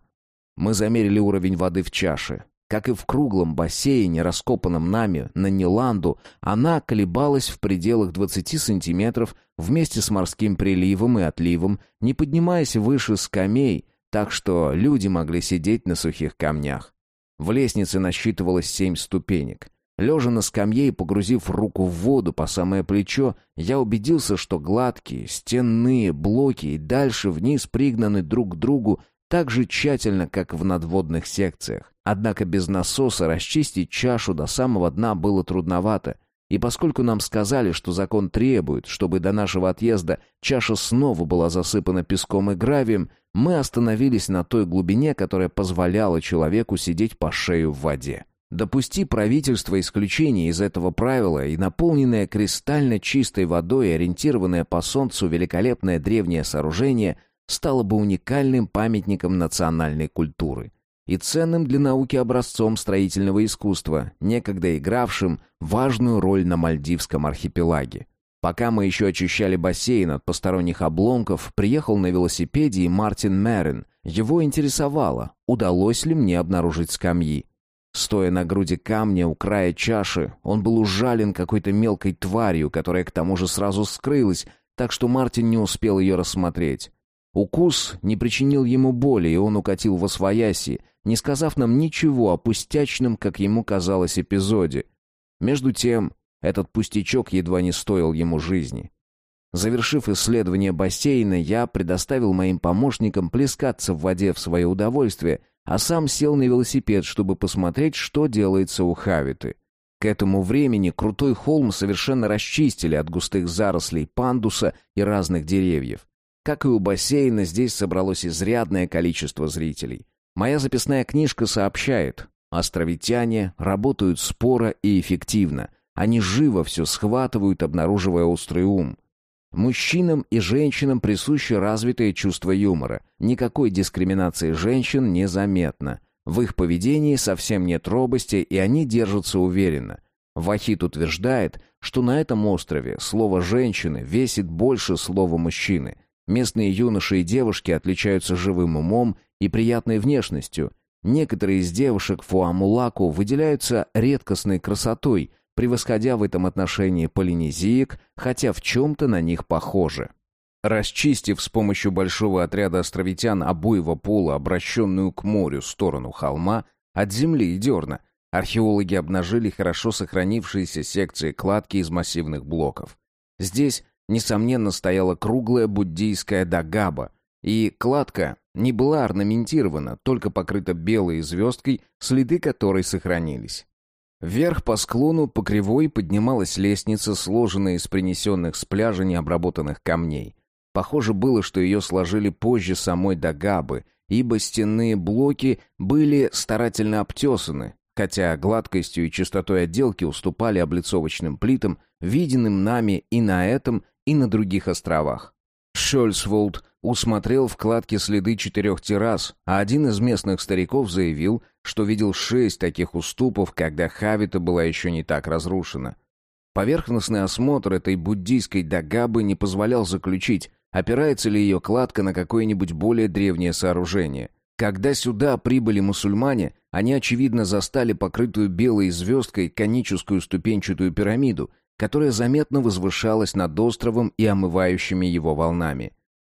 A: Мы замерили уровень воды в чаше. Как и в круглом бассейне, раскопанном нами на Ниланду, она колебалась в пределах 20 сантиметров вместе с морским приливом и отливом, не поднимаясь выше скамей, так что люди могли сидеть на сухих камнях. В лестнице насчитывалось семь ступенек. Лежа на скамье и погрузив руку в воду по самое плечо, я убедился, что гладкие, стенные блоки и дальше вниз пригнаны друг к другу так же тщательно, как в надводных секциях. Однако без насоса расчистить чашу до самого дна было трудновато, и поскольку нам сказали, что закон требует, чтобы до нашего отъезда чаша снова была засыпана песком и гравием, мы остановились на той глубине, которая позволяла человеку сидеть по шею в воде. Допусти правительство исключение из этого правила, и наполненное кристально чистой водой, ориентированное по солнцу великолепное древнее сооружение стало бы уникальным памятником национальной культуры и ценным для науки образцом строительного искусства, некогда игравшим важную роль на Мальдивском архипелаге. Пока мы еще очищали бассейн от посторонних обломков, приехал на велосипеде и Мартин Мерин. Его интересовало, удалось ли мне обнаружить скамьи. Стоя на груди камня у края чаши, он был ужален какой-то мелкой тварью, которая к тому же сразу скрылась, так что Мартин не успел ее рассмотреть. Укус не причинил ему боли, и он укатил во свояси, не сказав нам ничего о пустячном, как ему казалось, эпизоде. Между тем, этот пустячок едва не стоил ему жизни. Завершив исследование бассейна, я предоставил моим помощникам плескаться в воде в свое удовольствие, а сам сел на велосипед, чтобы посмотреть, что делается у Хавиты. К этому времени крутой холм совершенно расчистили от густых зарослей пандуса и разных деревьев. Как и у бассейна, здесь собралось изрядное количество зрителей. Моя записная книжка сообщает, островитяне работают споро и эффективно. Они живо все схватывают, обнаруживая острый ум. Мужчинам и женщинам присуще развитое чувство юмора. Никакой дискриминации женщин не заметно. В их поведении совсем нет робости, и они держатся уверенно. Вахид утверждает, что на этом острове слово «женщины» весит больше слова «мужчины». Местные юноши и девушки отличаются живым умом и приятной внешностью. Некоторые из девушек Фуамулаку выделяются редкостной красотой, превосходя в этом отношении полинезиек, хотя в чем-то на них похожи. Расчистив с помощью большого отряда островитян обоего пола, обращенную к морю сторону холма, от земли и дерна, археологи обнажили хорошо сохранившиеся секции кладки из массивных блоков. Здесь, несомненно, стояла круглая буддийская дагаба, и кладка не была орнаментирована, только покрыта белой звездкой, следы которой сохранились. Вверх по склону по кривой поднималась лестница, сложенная из принесенных с пляжа необработанных камней. Похоже было, что ее сложили позже самой Дагабы, ибо стенные блоки были старательно обтесаны, хотя гладкостью и чистотой отделки уступали облицовочным плитам, виденным нами и на этом, и на других островах. Шольцволд усмотрел в кладке следы четырех террас, а один из местных стариков заявил, что видел шесть таких уступов, когда Хавита была еще не так разрушена. Поверхностный осмотр этой буддийской дагабы не позволял заключить, опирается ли ее кладка на какое-нибудь более древнее сооружение. Когда сюда прибыли мусульмане, они, очевидно, застали покрытую белой звездкой коническую ступенчатую пирамиду, которая заметно возвышалась над островом и омывающими его волнами.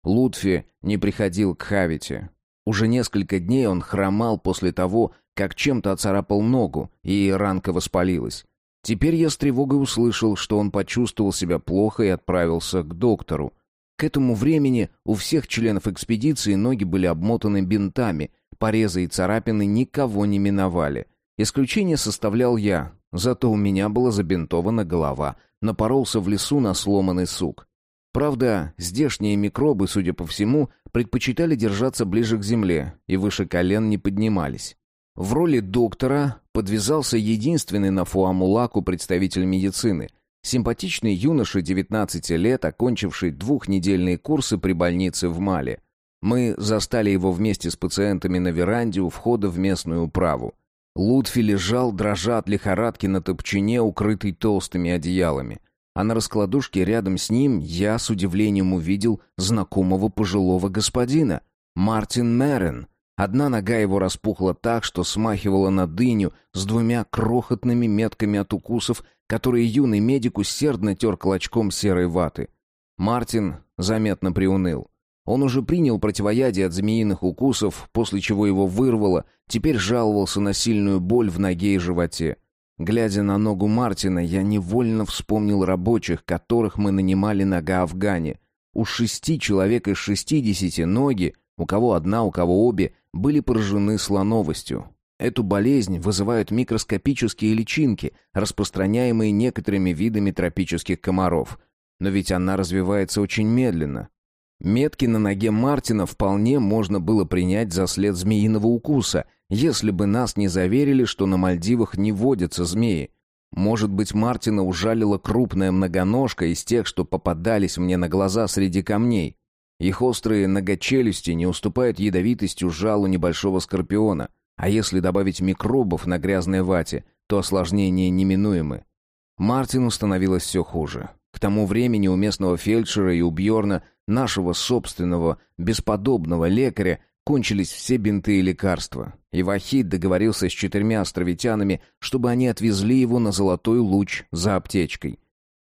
A: Лутфи не приходил к Хавите. Уже несколько дней он хромал после того, как чем-то оцарапал ногу, и ранка воспалилась. Теперь я с тревогой услышал, что он почувствовал себя плохо и отправился к доктору. К этому времени у всех членов экспедиции ноги были обмотаны бинтами, порезы и царапины никого не миновали. Исключение составлял я, зато у меня была забинтована голова, напоролся в лесу на сломанный сук. Правда, здешние микробы, судя по всему, предпочитали держаться ближе к земле и выше колен не поднимались. В роли доктора подвязался единственный на Фуамулаку представитель медицины. Симпатичный юноша 19 лет, окончивший двухнедельные курсы при больнице в Мале. Мы застали его вместе с пациентами на веранде у входа в местную управу. Лутфи лежал, дрожа от лихорадки на топчине, укрытый толстыми одеялами. А на раскладушке рядом с ним я с удивлением увидел знакомого пожилого господина. Мартин Мерен. Одна нога его распухла так, что смахивала на дыню с двумя крохотными метками от укусов, которые юный медик усердно тер клочком серой ваты. Мартин заметно приуныл. Он уже принял противоядие от змеиных укусов, после чего его вырвало, теперь жаловался на сильную боль в ноге и животе. Глядя на ногу Мартина, я невольно вспомнил рабочих, которых мы нанимали на Гаавгане. У шести человек из шестидесяти ноги, у кого одна, у кого обе, были поражены слоновостью. Эту болезнь вызывают микроскопические личинки, распространяемые некоторыми видами тропических комаров. Но ведь она развивается очень медленно. Метки на ноге Мартина вполне можно было принять за след змеиного укуса, если бы нас не заверили, что на Мальдивах не водятся змеи. Может быть, Мартина ужалила крупная многоножка из тех, что попадались мне на глаза среди камней. Их острые ногочелюсти не уступают ядовитостью жалу небольшого скорпиона, а если добавить микробов на грязной вате, то осложнения неминуемы. Мартину становилось все хуже. К тому времени у местного фельдшера и у Бьорна нашего собственного, бесподобного лекаря, кончились все бинты и лекарства. И Вахид договорился с четырьмя островитянами, чтобы они отвезли его на Золотой Луч за аптечкой.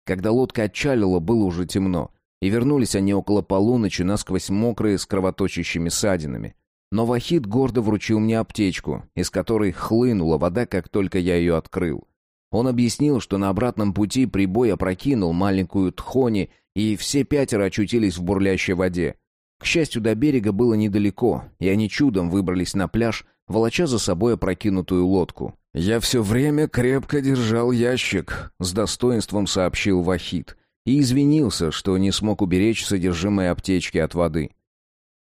A: Когда лодка отчалила, было уже темно, и вернулись они около полуночи насквозь мокрые с кровоточащими ссадинами. Но Вахид гордо вручил мне аптечку, из которой хлынула вода, как только я ее открыл. Он объяснил, что на обратном пути прибой опрокинул маленькую тхони и все пятеро очутились в бурлящей воде. К счастью, до берега было недалеко, и они чудом выбрались на пляж, волоча за собой опрокинутую лодку. «Я все время крепко держал ящик», — с достоинством сообщил Вахид, и извинился, что не смог уберечь содержимое аптечки от воды.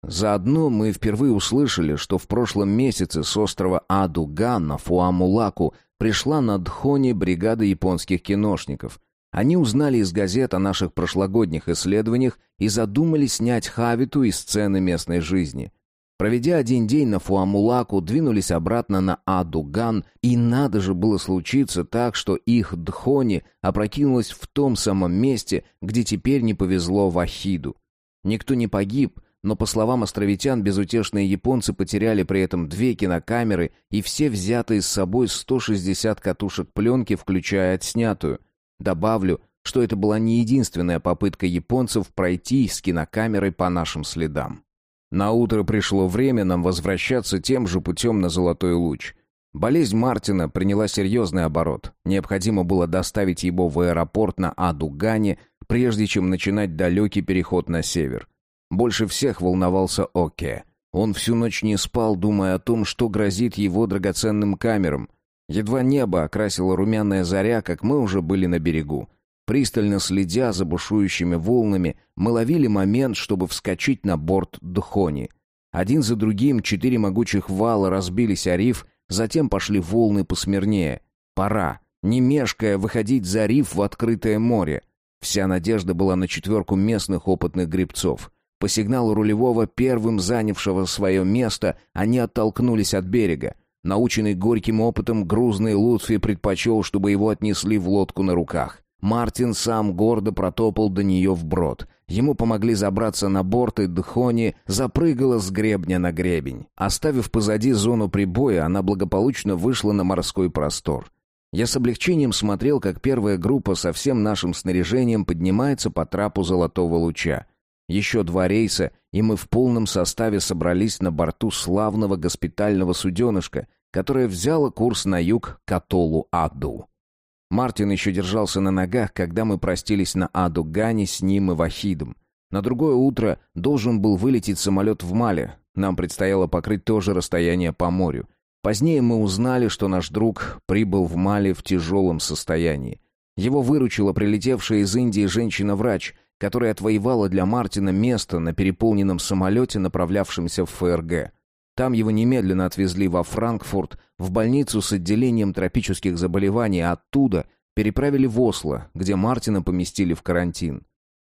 A: Заодно мы впервые услышали, что в прошлом месяце с острова Адуган на Фуамулаку пришла на Дхоне бригада японских киношников — они узнали из газет о наших прошлогодних исследованиях и задумали снять Хавиту из сцены местной жизни. Проведя один день на Фуамулаку, двинулись обратно на Адуган, и надо же было случиться так, что их Дхони опрокинулась в том самом месте, где теперь не повезло Вахиду. Никто не погиб, но, по словам островитян, безутешные японцы потеряли при этом две кинокамеры и все взятые с собой 160 катушек пленки, включая отснятую – Добавлю, что это была не единственная попытка японцев пройти с кинокамерой по нашим следам. На утро пришло время нам возвращаться тем же путем на Золотой Луч. Болезнь Мартина приняла серьезный оборот. Необходимо было доставить его в аэропорт на Адугане, прежде чем начинать далекий переход на север. Больше всех волновался Оке. Он всю ночь не спал, думая о том, что грозит его драгоценным камерам — Едва небо окрасило румяная заря, как мы уже были на берегу. Пристально следя за бушующими волнами, мы ловили момент, чтобы вскочить на борт Дхони. Один за другим четыре могучих вала разбились о риф, затем пошли волны посмирнее. Пора, не мешкая, выходить за риф в открытое море. Вся надежда была на четверку местных опытных гребцов. По сигналу рулевого, первым занявшего свое место, они оттолкнулись от берега. Наученный горьким опытом, грузный Лутфи предпочел, чтобы его отнесли в лодку на руках. Мартин сам гордо протопал до нее вброд. Ему помогли забраться на борт, и Дхони запрыгала с гребня на гребень. Оставив позади зону прибоя, она благополучно вышла на морской простор. Я с облегчением смотрел, как первая группа со всем нашим снаряжением поднимается по трапу золотого луча. Еще два рейса, и мы в полном составе собрались на борту славного госпитального суденышка, которое взяло курс на юг к атоллу Аду. Мартин еще держался на ногах, когда мы простились на Аду Гане с ним и Вахидом. На другое утро должен был вылететь самолет в Мале. Нам предстояло покрыть то же расстояние по морю. Позднее мы узнали, что наш друг прибыл в Мале в тяжелом состоянии. Его выручила прилетевшая из Индии женщина-врач, которая отвоевала для Мартина место на переполненном самолете, направлявшемся в ФРГ. Там его немедленно отвезли во Франкфурт, в больницу с отделением тропических заболеваний, а оттуда переправили в Осло, где Мартина поместили в карантин.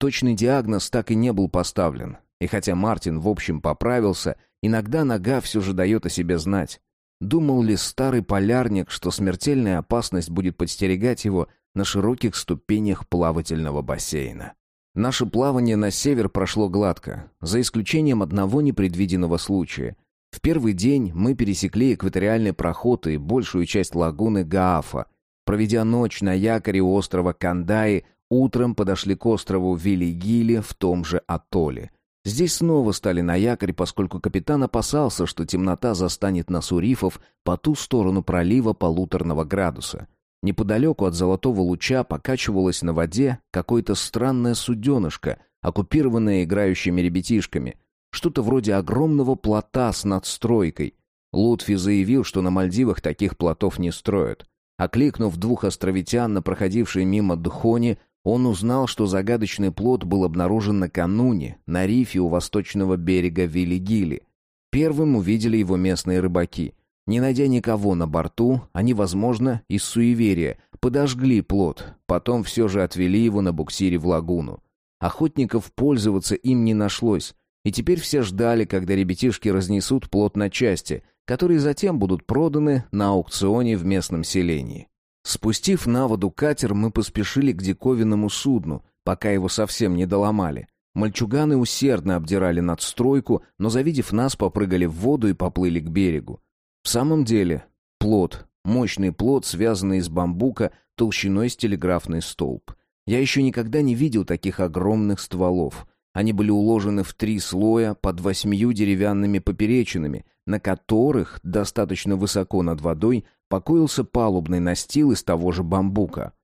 A: Точный диагноз так и не был поставлен. И хотя Мартин в общем поправился, иногда нога все же дает о себе знать. Думал ли старый полярник, что смертельная опасность будет подстерегать его на широких ступенях плавательного бассейна? Наше плавание на север прошло гладко, за исключением одного непредвиденного случая. В первый день мы пересекли экваториальный проход и большую часть лагуны Гаафа. Проведя ночь на якоре у острова Кандаи, утром подошли к острову Велигили в том же атолле. Здесь снова стали на якорь, поскольку капитан опасался, что темнота застанет нас у рифов по ту сторону пролива полуторного градуса. Неподалеку от золотого луча покачивалось на воде какое-то странное суденышко, оккупированное играющими ребятишками. Что-то вроде огромного плота с надстройкой. Лутфи заявил, что на Мальдивах таких плотов не строят. Окликнув двух островитян на проходившей мимо Дхони, он узнал, что загадочный плод был обнаружен накануне на рифе у восточного берега Вилигили. Первым увидели его местные рыбаки. Не найдя никого на борту, они, возможно, из суеверия, подожгли плод, потом все же отвели его на буксире в лагуну. Охотников пользоваться им не нашлось, и теперь все ждали, когда ребятишки разнесут плод на части, которые затем будут проданы на аукционе в местном селении. Спустив на воду катер, мы поспешили к диковинному судну, пока его совсем не доломали. Мальчуганы усердно обдирали надстройку, но, завидев нас, попрыгали в воду и поплыли к берегу. В самом деле, плод, мощный плод, связанный из бамбука толщиной с телеграфный столб. Я еще никогда не видел таких огромных стволов. Они были уложены в три слоя под восьмию деревянными поперечинами, на которых, достаточно высоко над водой, покоился палубный настил из того же бамбука.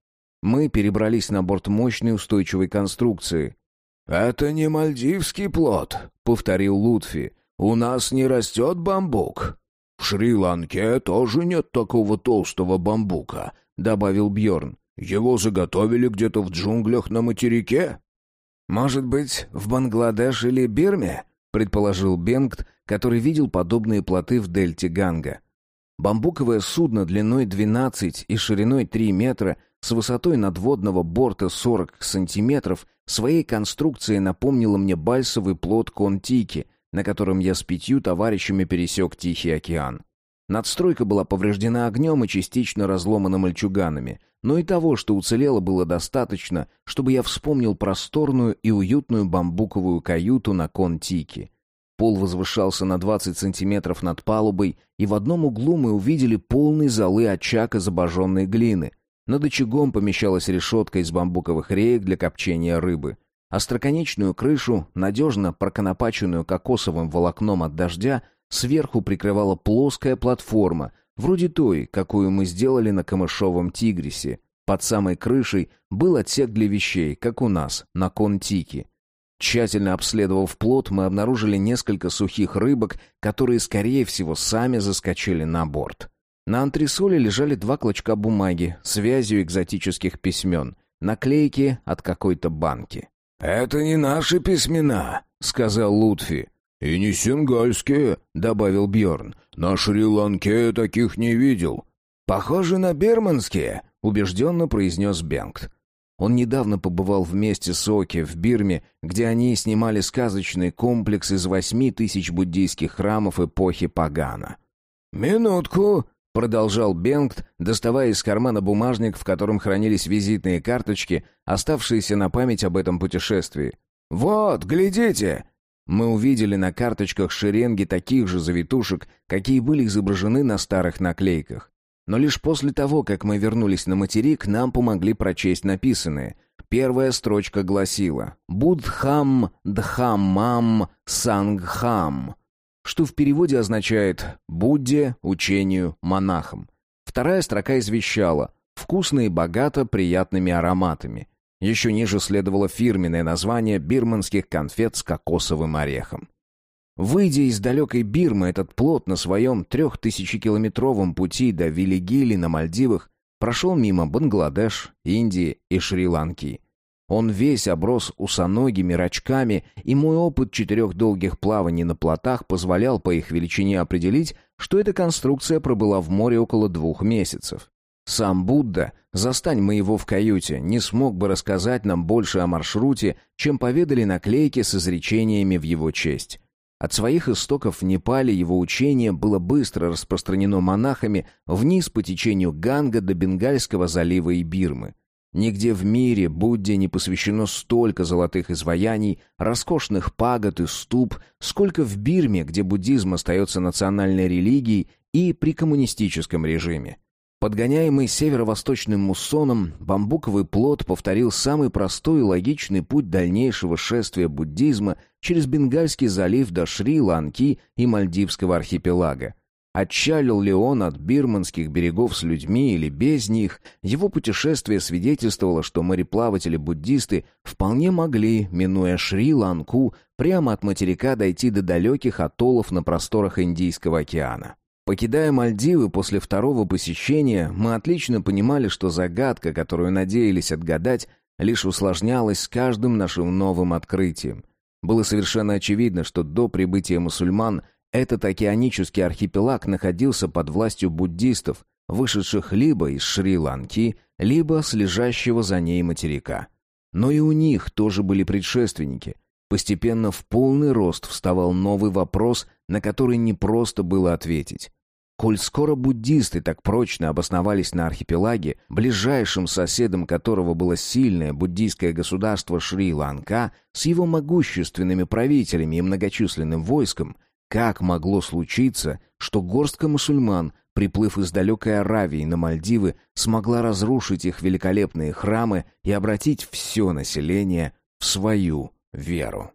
A: Мы перебрались на борт мощной устойчивой конструкции.
B: «Это не мальдивский плод», — повторил Лутфи. «У нас не растет бамбук». «В Шри-Ланке тоже нет такого толстого бамбука», — добавил Бьорн. «Его заготовили где-то в джунглях на материке».
A: «Может быть, в Бангладеш или Бирме?» — предположил Бенгт, который видел подобные плоты в дельте Ганга. Бамбуковое судно длиной 12 и шириной 3 метра с высотой надводного борта 40 сантиметров своей конструкцией напомнило мне бальсовый плот Контики, на котором я с пятью товарищами пересек Тихий океан. Надстройка была повреждена огнем и частично разломана мальчуганами, но и того, что уцелело, было достаточно, чтобы я вспомнил просторную и уютную бамбуковую каюту на Контике. Пол возвышался на 20 сантиметров над палубой, и в одном углу мы увидели полный золы очаг из обожженной глины. Над очагом помещалась решетка из бамбуковых реек для копчения рыбы. Остроконечную крышу, надежно проконопаченную кокосовым волокном от дождя, Сверху прикрывала плоская платформа, вроде той, какую мы сделали на камышовом тигрисе. Под самой крышей был отсек для вещей, как у нас, на Контике. Тщательно обследовав плот, мы обнаружили несколько сухих рыбок, которые, скорее всего, сами заскочили на борт. На антресоле лежали два клочка бумаги с вязью экзотических письмен, наклейки от какой-то банки.
B: «Это не наши письмена», — сказал Лутфи. «И не сингальские», — добавил Бьорн. «На Шри-Ланке таких не видел».
A: «Похоже на берманские», — убежденно произнес Бенгт. Он недавно побывал вместе с Оки в Бирме, где они снимали сказочный комплекс из восьми тысяч буддийских храмов эпохи Пагана.
B: «Минутку», —
A: продолжал Бенгт, доставая из кармана бумажник, в котором хранились визитные карточки, оставшиеся на память об этом путешествии.
B: «Вот, глядите,
A: мы увидели на карточках шеренги таких же завитушек, какие были изображены на старых наклейках. Но лишь после того, как мы вернулись на материк, нам помогли прочесть написанное. Первая строчка гласила «Будхам Дхамам Сангхам», что в переводе означает «Будде, учению, монахам». Вторая строка извещала «Вкусно и богато приятными ароматами». Еще ниже следовало фирменное название бирманских конфет с кокосовым орехом. Выйдя из далекой Бирмы, этот плод на своем трехтысячекилометровом пути до Вилигили на Мальдивах прошел мимо Бангладеш, Индии и Шри-Ланки. Он весь оброс усоногими рачками, и мой опыт четырех долгих плаваний на плотах позволял по их величине определить, что эта конструкция пробыла в море около двух месяцев. Сам Будда, застань мы его в каюте, не смог бы рассказать нам больше о маршруте, чем поведали наклейки с изречениями в его честь. От своих истоков в Непале его учение было быстро распространено монахами вниз по течению Ганга до Бенгальского залива и Бирмы. Нигде в мире Будде не посвящено столько золотых изваяний, роскошных пагод и ступ, сколько в Бирме, где буддизм остается национальной религией и при коммунистическом режиме. Подгоняемый северо-восточным муссоном, бамбуковый плод повторил самый простой и логичный путь дальнейшего шествия буддизма через Бенгальский залив до Шри-Ланки и Мальдивского архипелага. Отчалил ли он от бирманских берегов с людьми или без них, его путешествие свидетельствовало, что мореплаватели-буддисты вполне могли, минуя Шри-Ланку, прямо от материка дойти до далеких атоллов на просторах Индийского океана. Покидая Мальдивы после второго посещения, мы отлично понимали, что загадка, которую надеялись отгадать, лишь усложнялась с каждым нашим новым открытием. Было совершенно очевидно, что до прибытия мусульман этот океанический архипелаг находился под властью буддистов, вышедших либо из Шри-Ланки, либо с лежащего за ней материка. Но и у них тоже были предшественники. Постепенно в полный рост вставал новый вопрос, на который не просто было ответить. Коль скоро буддисты так прочно обосновались на архипелаге, ближайшим соседом которого было сильное буддийское государство Шри-Ланка с его могущественными правителями и многочисленным войском, как могло случиться, что горстка мусульман, приплыв из далекой Аравии на Мальдивы, смогла разрушить их великолепные храмы и обратить все население в свою веру.